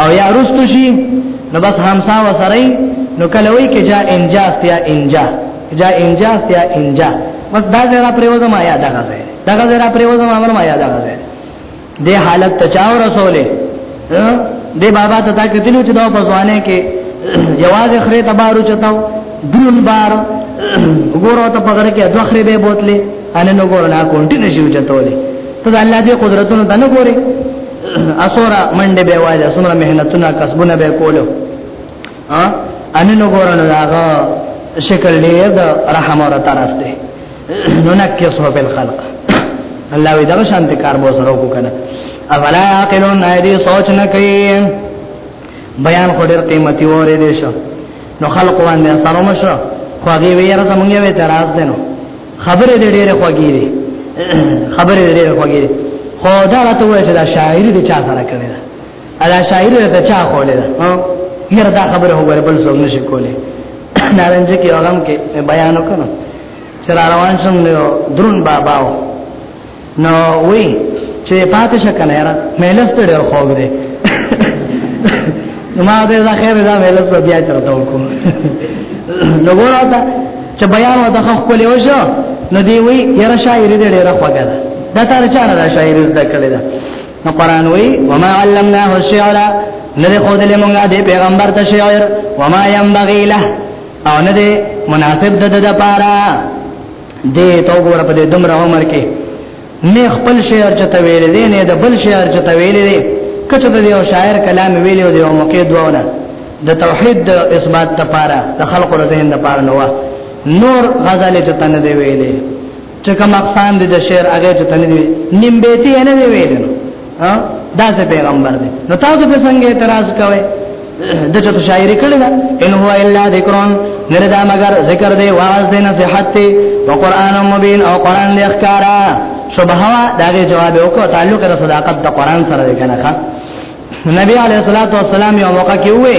او یا رستو شي نو بس همسا وسري نو کله وی کې جا انجا سیا انجا جا انجا سیا انجا بس دا زرا پریوزم آیا دا غزه دا زرا پریوزم امر ما یاد غزه دې حالت ته چاو رسوله دې بابا ته تا کتلو چې دا په ځوانه کې جواز خره تبارو چتاو درون بار وګورو ته پګره کې دوه خره به بوتلې ان نو ګور نه کونټي نشي چتولې ته الله دې قدرتونو دنه ګوري اسورا منډه به واله سمره مهنتونه کسبونه به کولو ا ان نو ګورنو هغه شکل دی د رحم اور طرف دی نو نکسو په خلق الله وی دا شانت کار بو سره کو کنه افلا عاقلون ایدی سوچ نه کوي بیان خو ډیر قیمتي وره دي شو نو خلق باندې سره مشو خو هغه ویره سمږه وی تراز دینو خبره دې ډېره خوږې دي خبره دې ډېره خوږې دي خو دا راته وایي چې دا شاعر دې چا سره کړی دا دا شاعر دې چا خولې دا ها هر دا خبره وګوره بل څه نشي کولای نارنج کې هغه کې بیان وکړم چې روان شم درون باباو نو وی چې پاتې شکنه را مېلس ته ډېر خوګ دی نو ما دې دا خیر دا مېلس ته بیا چرته وکړو نو ګوره دا چې بیان وته خو کولې وشو نو دی وی یره شاعر دې ډېر خوګ ده دا تر چا نه شاعر زده کړی دا نو قران وی وما علمناه الشعر نه خو دې مونږه دې پیغمبر ته شاعر وما ينبغي له او نه دې مناسب د د لپاره دې تو ګور په دې دمر عمر کې نه خپل شعر چته ویل دي نه د بل شعر چته ویل دي کچه د یو شاعر کلام ویل او د یو موقع دواونه د توحید د اثبات لپاره د خلقو د ذهن لپاره نو نور غزل چته نه دی ویلې چې کوم اقسام دي د شعر هغه چته نه دی نیم بیتی نه دی ویلې ها دا څه پیغمبر دی نو تاسو په څنګه اعتراض کوئ د چت شاعری کړی دا ان هو الا ذکرون نره دا مگر ذکر دی واعظ دی نصیحت دی او قران مبین او قران دی اخکارا شبهه دا جواب وکړه تعلق د صداقت د قران سره دی کنه نبی علیہ الصلوۃ والسلام یو موقع کې وې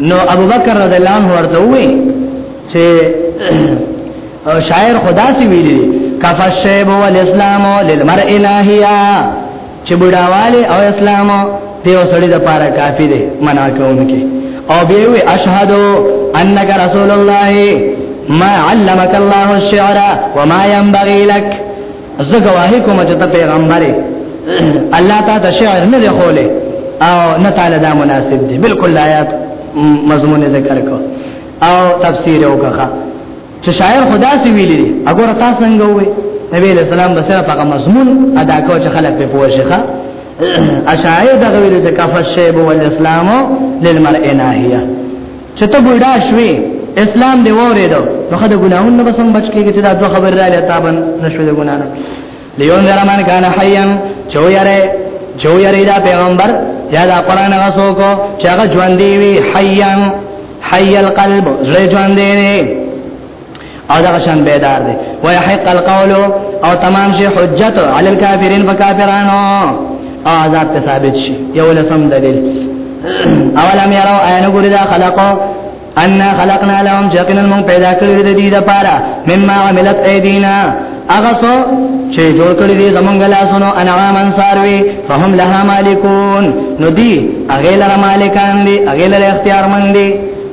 نو ابو بکر رضی الله عنه ورته وې چې شاعر خدا سی ویلي کفا الشیب والاسلام للمرء ناهیا چې بډاواله او اسلام ته وسړي د پاره کافی دی منا کوونکی او به وی اشهد انک رسول الله ما علمک الله الشعر وما ينبغي لك زه گواهی کوم چې ته پیغمبر یې الله تعالی د شعر نه دی خوله او نه تعالی دا مناسب دی بالکل آیات مضمون ذکر کو او تفسیر وکړه چې شاعر خدا سی ویلی دی اګور تاسو څنګه وې نبی علیہ السلام بسره په مضمون ادا کو چې خلک په پوه شيخه اشاعره دغه ویل چې کفش شیب والاسلام للمرء ناهیه چې ته بوډا شوې اسلام دی وره دو نو خدای ګناهونه نه بسم بچ کېږي چې دا دوه خبر را لې تابن نشو د ګناه نه لیون درمان کان حیا چو یاره چو یاره دا پیغمبر یا دا قران غسو کو چې هغه ژوند دی وی حیا حی القلب زړه ژوند دی او دا شان بیدار دی و یحق القول او تمام شي حجت علی الکافرین فکافرانو عذاب ته ثابت شي یو لسم دلیل اولم یرو عین ګور دا خلقو ان خلقنا لهم جقنا من پیدا کړی د دې لپاره مما عملت ایدینا هغه سو چې جوړ کړی دې زمونږ لاسونو انعام انصاروي فهم لها مالکون نو دی هغه لره مالکان دي هغه لره اختیارمن دي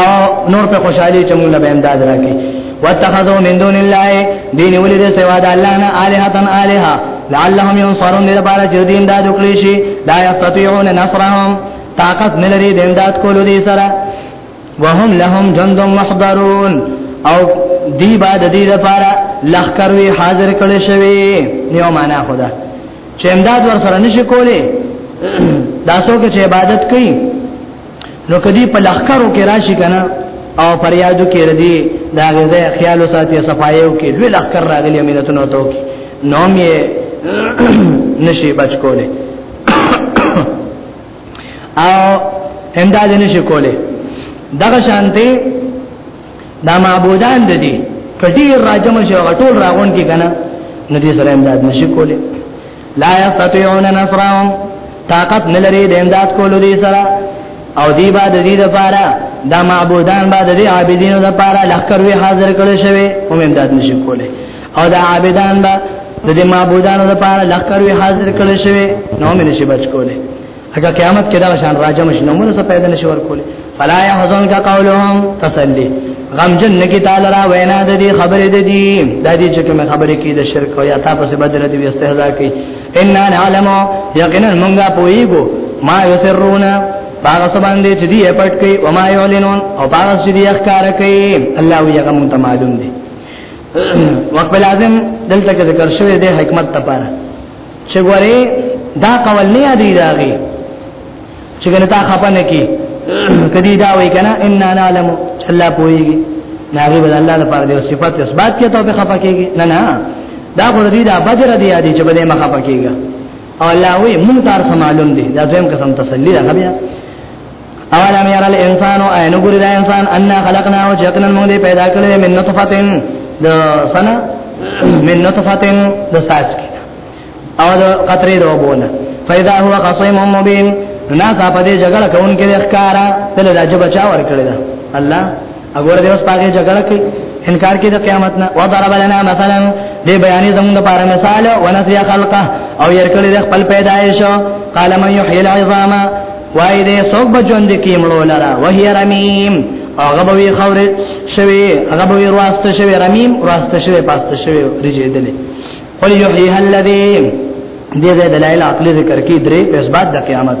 او نور په خوشحالي چې موږ به امداد راکې واتخذوا من دون الله دین ولید سوا د الله نه الہتن الہ لعلهم ينصرون لپاره چې دین دا دکلی شي لا یستطيعون نصرهم طاقت نلري د امداد کولو دي سره وهم لهم جند محضرون او دی با د دې لپاره لخر وی حاضر کړي شوی نیو معنا خدا چې امداد ور سره نشي کولی دا څوک چې عبادت کوي نو کدی په لخرو کې راشي کنه او پر یادو کې ردی دا غزه خیال ساتي صفایو کې لوی لخر راغلی امینتونو ته کې نوم یې نشي بچ کوله او همدا دې نشي کوله دغه شانته دا معبودان د دې کټي راجم شو غټول راغون کې کنه ندي سره امداد نشي کوله لا یستطيعون نصرهم طاقت نلری د امداد کولو دی سره او دی با د دې لپاره دا معبودان با د دې عابدینو لپاره لخر وی حاضر کړي شوی هم امداد نشي کوله او دا عابدان با د دې معبودانو لپاره لخر وی حاضر کړي شوی نو مې نشي بچ کوله اګه قیامت کې دا شان راجم شنو موږ څه پیدا نشو ورکول فلا يحزن کا قولهم تسلی غم جن لګی تعالی را وینا د دې خبرې د دې د دې چې کوم خبرې کې د شرک او یا تاسو په بدل دې استهزاء کوي ان نعلم یقینا موږ پوېګو ما یسرون باغ سبان دې چې دې پټ کوي او ما یعلنون او باغ چې دې اخکار کوي الله یې غم ته معلوم دي وقبل اعظم دلته ذکر شوی د حکمت لپاره چې ګوره دا قول نه یادې داغي چې کنه تا خپنه کې کدی دا وای کنه ان نعلم الله پويږي ناغي بل الله لپاره دی صفات اثبات کې ته به خپه کېږي نه نه دا غوړه دی دا بدر دی یادې چې بده مخه پکېږي او الله وی مونږ تار سمالون دي دا زم قسم تسلی راغبیا اولم ير الانسان اين ګور دا انسان ان خلقناه جکنا موږ دې پیدا کړل من نطفتن د سنا من نطفتن د ساس کی او د قطرې د وبونه فاذا هو قصيم مبين نا کا پدې جګړه کون کې ښکارا تل راځي بچا ور کړی دا الله اګور دې اوس پاګه جګړه کوي انکار کوي د قیامت نه و ضرب لنا مثلا دې بیانې زموږ لپاره مثال او نسیا خلقه او ير کړی د خپل پیدایش قال من يحيي العظام وای دې څوک به ژوند کې مړو لرا وهي رمیم هغه به وی خوره شوی هغه به وی واسطه شوی رمیم واسطه شوی پاسته شوی رجیدلې قل يحيي الذي دې دلایل عقلي ذکر کې درې په اسباد د قیامت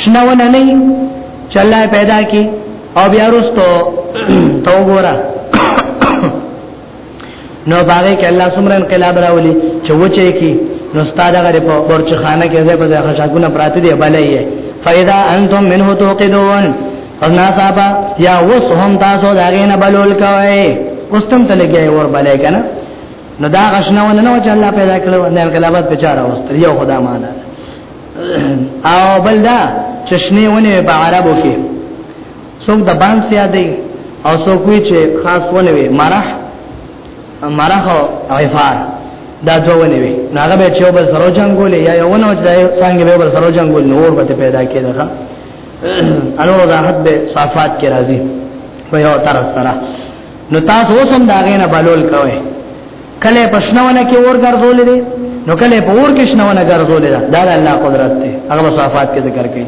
شنه ونه نه چې الله پیدا کی او بیا رستو تو ګورا نو باغې کې الله سمره انقلاب راولي چې وچه کی نو استاد غره په برچ خانه کې ځای په ځای خشاکونه پراته دی بلایې فاذا انتم منه توقدون فنا صاحب یا وسهم تاسو داګه نه بلول کوي اوستم ته لګي ور بلای کنه نو دا غشنه ونه نو چې الله پیدا کړو نه انقلابات په چاره اوست یو خدا معنا او بل دا چشنه ونه په عربو کې څوک د بانس یادې او څوک وی چې خاص ونه وي مرح مرح او عفار دا دوه ونه وي ناغه به چې وبل سره جنگولې یا یو ونه ځای څنګه به وبل سره جنگول نور به پیدا کېده ښا انو راحت به صفات کې راځي په یو طرف سره نو تاسو اوس هم دا غینه بلول کوئ کله په شنونه کې اور ګرځول دي نو کله په اور کې شنونه ګرځول دي دا د الله قدرت دی هغه صفات کې ذکر کړي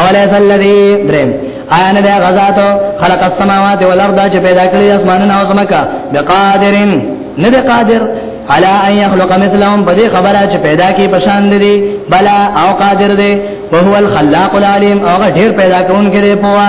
اوله الذي درم آیا نه غزاد خلق السماوات والارض چې پیدا کړی اسمانونه او زمکا بقادرن نه دی قادر علا ان يخلق مثلهم په دې خبره چې پیدا کی پشان دي بلا او قادر دی وهو الخلاق العليم او غ ډیر پیدا کون کې دی پوا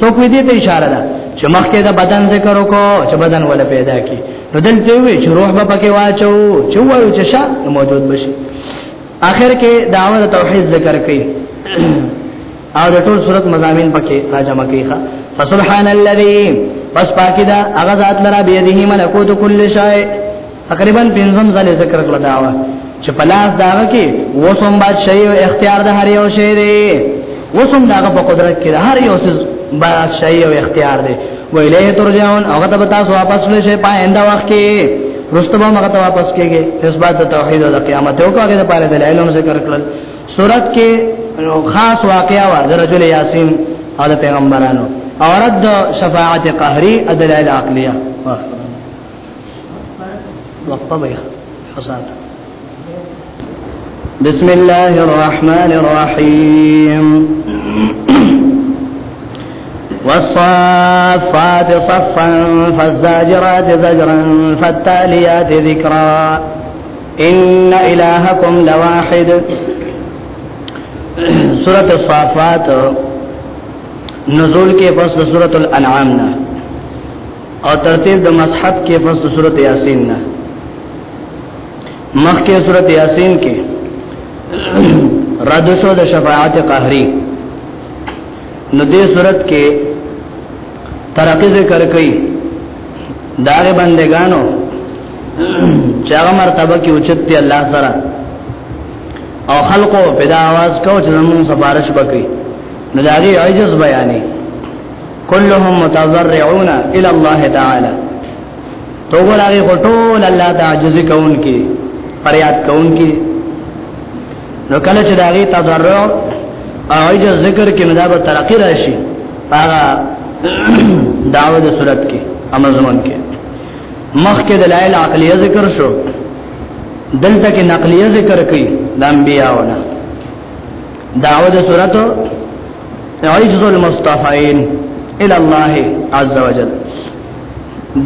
څوک دې ته اشاره ده چې مخکې دا بدن ذکر وکړو چې بدن ولا پیدا کی نو دلته وی چې روح به پکې واچو چې وایو چې شا موجود بشي اخر کې دعوه توحید ذکر کړي او د ټول صورت مزامین پکې راځم کیخه فسبحان الذي پس پاکی دا هغه ذات لرا بيدیه ملکوت کل شای تقریبا پنځم ځل ذکر کړه دا وا چې پلاس داغه کې وسوم بادشاہي او اختیار د هر یو شی دی وسوم داغه په قدرت کې هر یو څه بادشاہي او اختیار دی ویلې ترجعون هغه ته تاسو واپس لې شي پاینده وخت کې رستبه هغه ته واپس کېږي اثبات د توحید او د قیامت او هغه د پاره د علم ذکر کړل سورت کې خاص واقعا و د رجل یاسین او د پیغمبرانو اورد شفاعت قهری ادلال عقلیه واخر والطبيخ حصاد بسم الله الرحمن الرحيم والصفات صفا فالزاجرات زجرا فالتاليات ذكرا إن إلهكم لواحد سورة الصفات نزول کې پس د سورۃ الانعام نه او ترتیب د مصحف کې پس د سورته یاسین نه مخکې سورته یاسین کې رد شو د شفاعت قهری نو دې صورت کې ترقی ذکر کړي دار بندگانو چې هغه مرتبه کې اوچت دی الله سره او خلقو پیدا आवाज کو چې زموږ سفارش وکړي نو دا غي عجز بیانې كلهم متضرعون الى الله تعالى تو ګورغه غټول الله تعجز کون کی فریاد کون کی نو کله چې داغي تضرع او ایجا ذکر کې ندا به ترقی راشي هغه دعوه د صورت کې امر زمان کې مخ کې دلایل عقلیه ذکر شو دلته کې نقلیه ذکر کړي د انبیاءونه دعوه د صورت عجز المصطفین الى الله عز وجل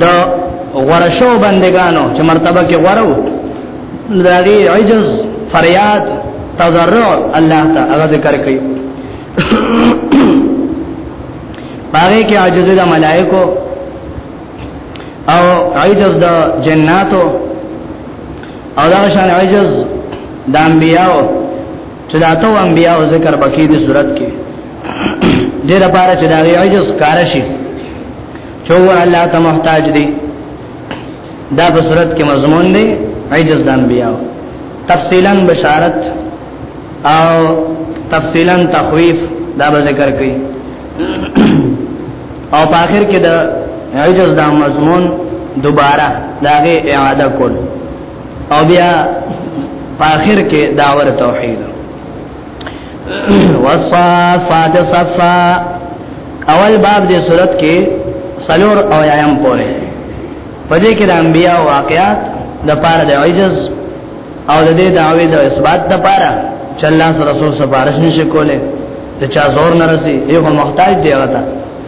دا غرشو بندگانو چې مرتبه کې غرو دغه عجز فریاد تضرع الله ته هغه ذکر کوي پاره کې عجز د ملائکو او عجز د جناتو او دا شان عجز د انبیاو چې دا تو انبیاء او ذکر بکی دي صورت کې دې لپاره چې دا عجز کار شي چې ور الله ته محتاج دي دا په صورت کې مضمون دی عجز د انبیاء تفصیلا بشارت او تفصیلا تخویف دا به ذکر کړي او په اخر کې د عجز دا مضمون دوباره داغه اعاده کول او بیا په اخر کې داور توحید وصفات صفا اول باب دې صورت کې سلور او یایم پوره پدې کې د انبیاء واقعات د پاره د عجز او د دې دعوی د اثبات د پاره چې الله رسول سفارش نشي کوله ته چا زور نه رسی یو محتاج دی هغه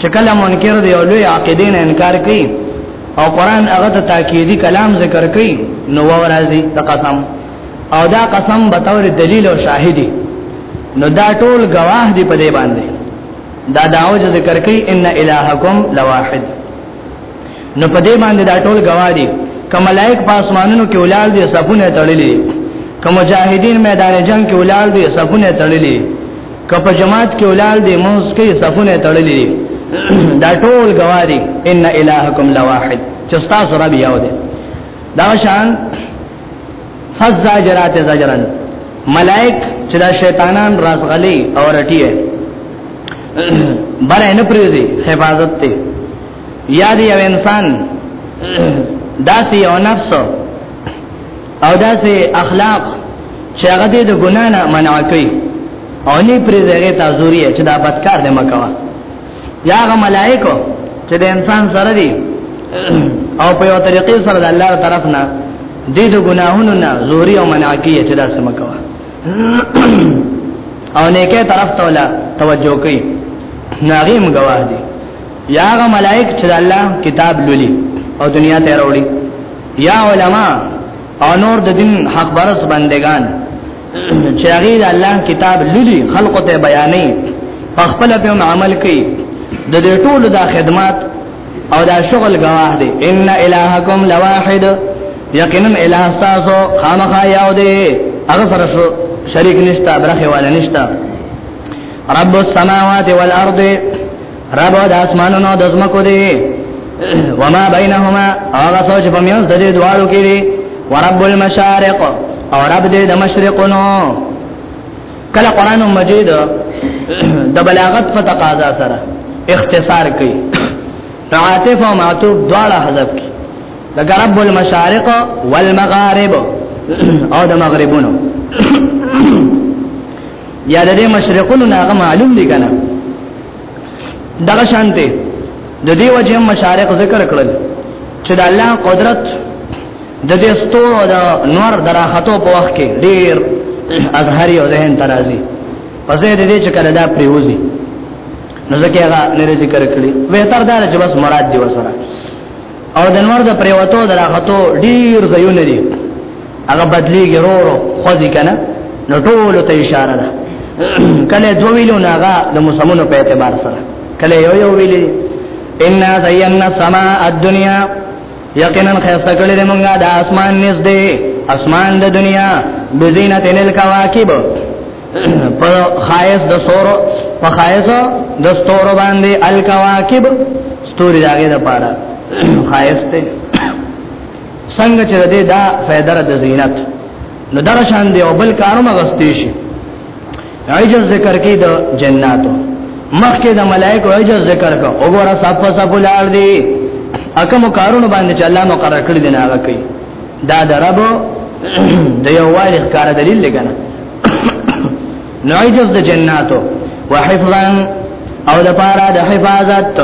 چې کله منکر دی او لوی عقیده نه انکار کوي او قران هغه ته تاکیدی کلام ذکر کوي نو ورازي د قسم او دا قسم به تور دلیل او شاهدی نو دا ټول گواه دی په دې باندې دا داو ذکر کوي ان الہکم لواحد نو په دې باندې دا ټول گواهی کوم ملائک په اسمانونو کې ولال دي صفونه تړلې کوم مجاهدین میدان جنگ کې ولال دي صفونه تړلې کوم په جماعت کې ولال دي موږ کې صفونه تړلې دا ټول گواهی ان الہکم لواحد چې تاسو رب یو دی دا شان فزاجرات زجرن ملائک چې دا شیطانان راسغلي او رټي بره نه پریږي حفاظت ته یا دی یو انسان داسې یو نفس او داسې اخلاق چې هغه دې د ګنا نه منع کوي او نه پرې دغه تازوري چې دا بدکار دې مکوا یا هغه ملائکه چې د انسان سره دي او په یو طریقې سره د الله طرف نه دې د ګناهونو نه زوري او منع کوي چې دا سم کوا او نیکه طرف ته ولا توجه کوي ناغیم گواه دي یا هغه ملائک چې الله کتاب لولي او دنیا ته راوړي یا علما او نور د دین حق برس بندگان چې هغه د الله کتاب لولي خلق ته بیانې په خپل په عمل کوي د دې ټولو د خدمات او دا شغل گواه دی ان الہکم لواحد یقینا الہ تاسو خامخا یو دی هغه سره شریک نشتا برخه والا نشتا رب السماوات والارض رب د اسمانونو د زمکو دی وما بینهما هغه سوچ په میاں د دې دواړو کې دی ورب المشارق او رب دې د مشرقونو کله قران مجید د بلاغت په تقاضا سره اختصار کوي عاطف او معطوف دواړه حذف کی د رب المشارق والمغارب او د مغربونو یا د دې مشرقونو نه هغه معلوم دي کنه دغه شانته د دې وجه مشارق ذکر کړل چې د الله قدرت د دې ستورو د نور دراختو په وخت کې ډیر اظهری او ذهن ترازی پسې د دې چې کله دا پریوزي نو ځکه هغه لري ذکر کړی به تر دا چې بس مراد دی وسره او د نور د پریوتو دراغتو ډیر ځایونه دي هغه بدلیږي ورو خوځي کنه نو ټول ته اشاره ده کله دوه ویلو ناغه د موسمونو په اعتبار سره کله یو یو ویلي ان زینا السما الدنیا یقینا خیسته کړی د مونږه د اسمان نږدې اسمان د دنیا بزینت الکواکب په خایس د سور په خایس د ستور باندې الکواکب ستوري داګه د پاره خایس ته څنګه چې دې دا فائدہ د زینت نو درشان دی او بل کارونه غستې شي عجز ذکر کې د جناتو مخکې د ملائکه عجز ذکر کا وګوره صاحب صاحب لاړ دی اکه مو کارونه باندې چې الله مقرر کړی دی نه هغه کوي دا د رب د یو والي ښکار دلیل لګنه نو عجز د جناتو وحفظا او د پارا د حفاظت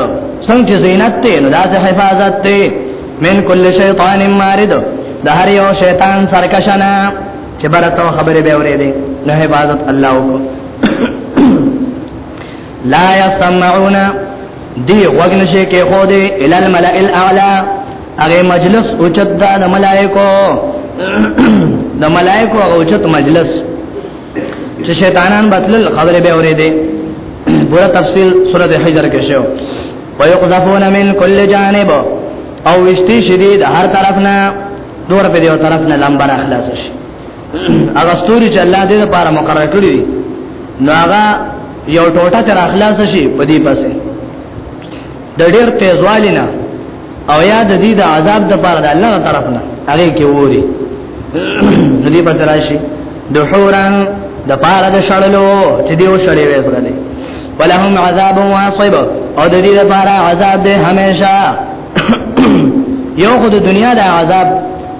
څنګه زینت ته نو دا د حفاظت ته من کل شیطان مارد د هر یو شیطان سرکشنا چې برته خبره به اورې دي نه حفاظت الله وکړي لا يسمعون دی وغ نشي کې خو دې ال الملأ الاعلى هغه مجلس اوچت د ملائکو د ملائکو هغه اوچت مجلس چې شیطانان بتل خبره به اورې دي پورا تفصیل سورته حجر کې شو ويقذفون من كل جانب او وشتي شدید هر طرف نه دور په دیو طرف نه لمبر اخلاص شي هغه ستوري چې الله دې لپاره مقرر کړی دي نو هغه یو ټوټه تر اخلاص شي په دې پسې د ډېر تیزوالی نه او یا د دې د عذاب د پاره د الله طرف نه هغه کې ووري نو دې پته راشي د حوران د پاره د شړلو چې دیو شړې وې سره دي ولهم عذاب واصب او د دې لپاره عذاب دې هميشه یو خو د دنیا د عذاب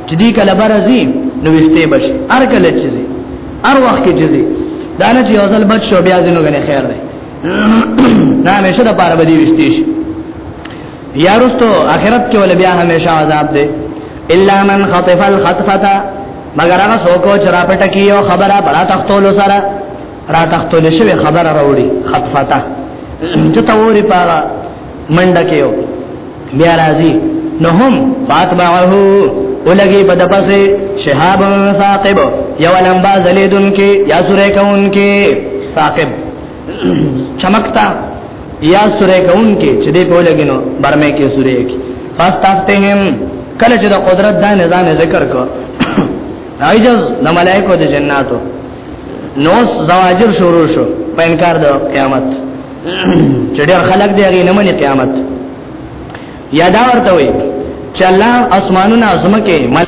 چې دې کله برزي نو وسته بش هر کله چې زی هر وخت کې زی دا نه چې اوزل بچ شو بیا زینو غنه خیر دی دا همیشه د پاره بدی وشتیش یا رستو اخرت کې ول بیا همیشه عذاب دی الا من خطف الخطفه مگر هغه څوک چې را پټ کیو خبره برا تختول سره را تختول شوی خبره راوړي خطفه ته چې توري پاره منډه کېو بیا راځي نو هم فاتبعه ولګي په دپسه شهاب ثاقب یو لمبا زلیدن کې یا سورې کون کې ثاقب چمکتا یا سورې کون کې چې دې په لګینو برمه کې سورې کې فاستفتهم کله چې د قدرت دا نظام ذکر کو عجز د ملائکو د جناتو نو زواجر شروع شو په انکار د قیامت چې ډېر خلک دی هغه نه مني قیامت یادا ورته وي چې الله اسمانونه زمکه مل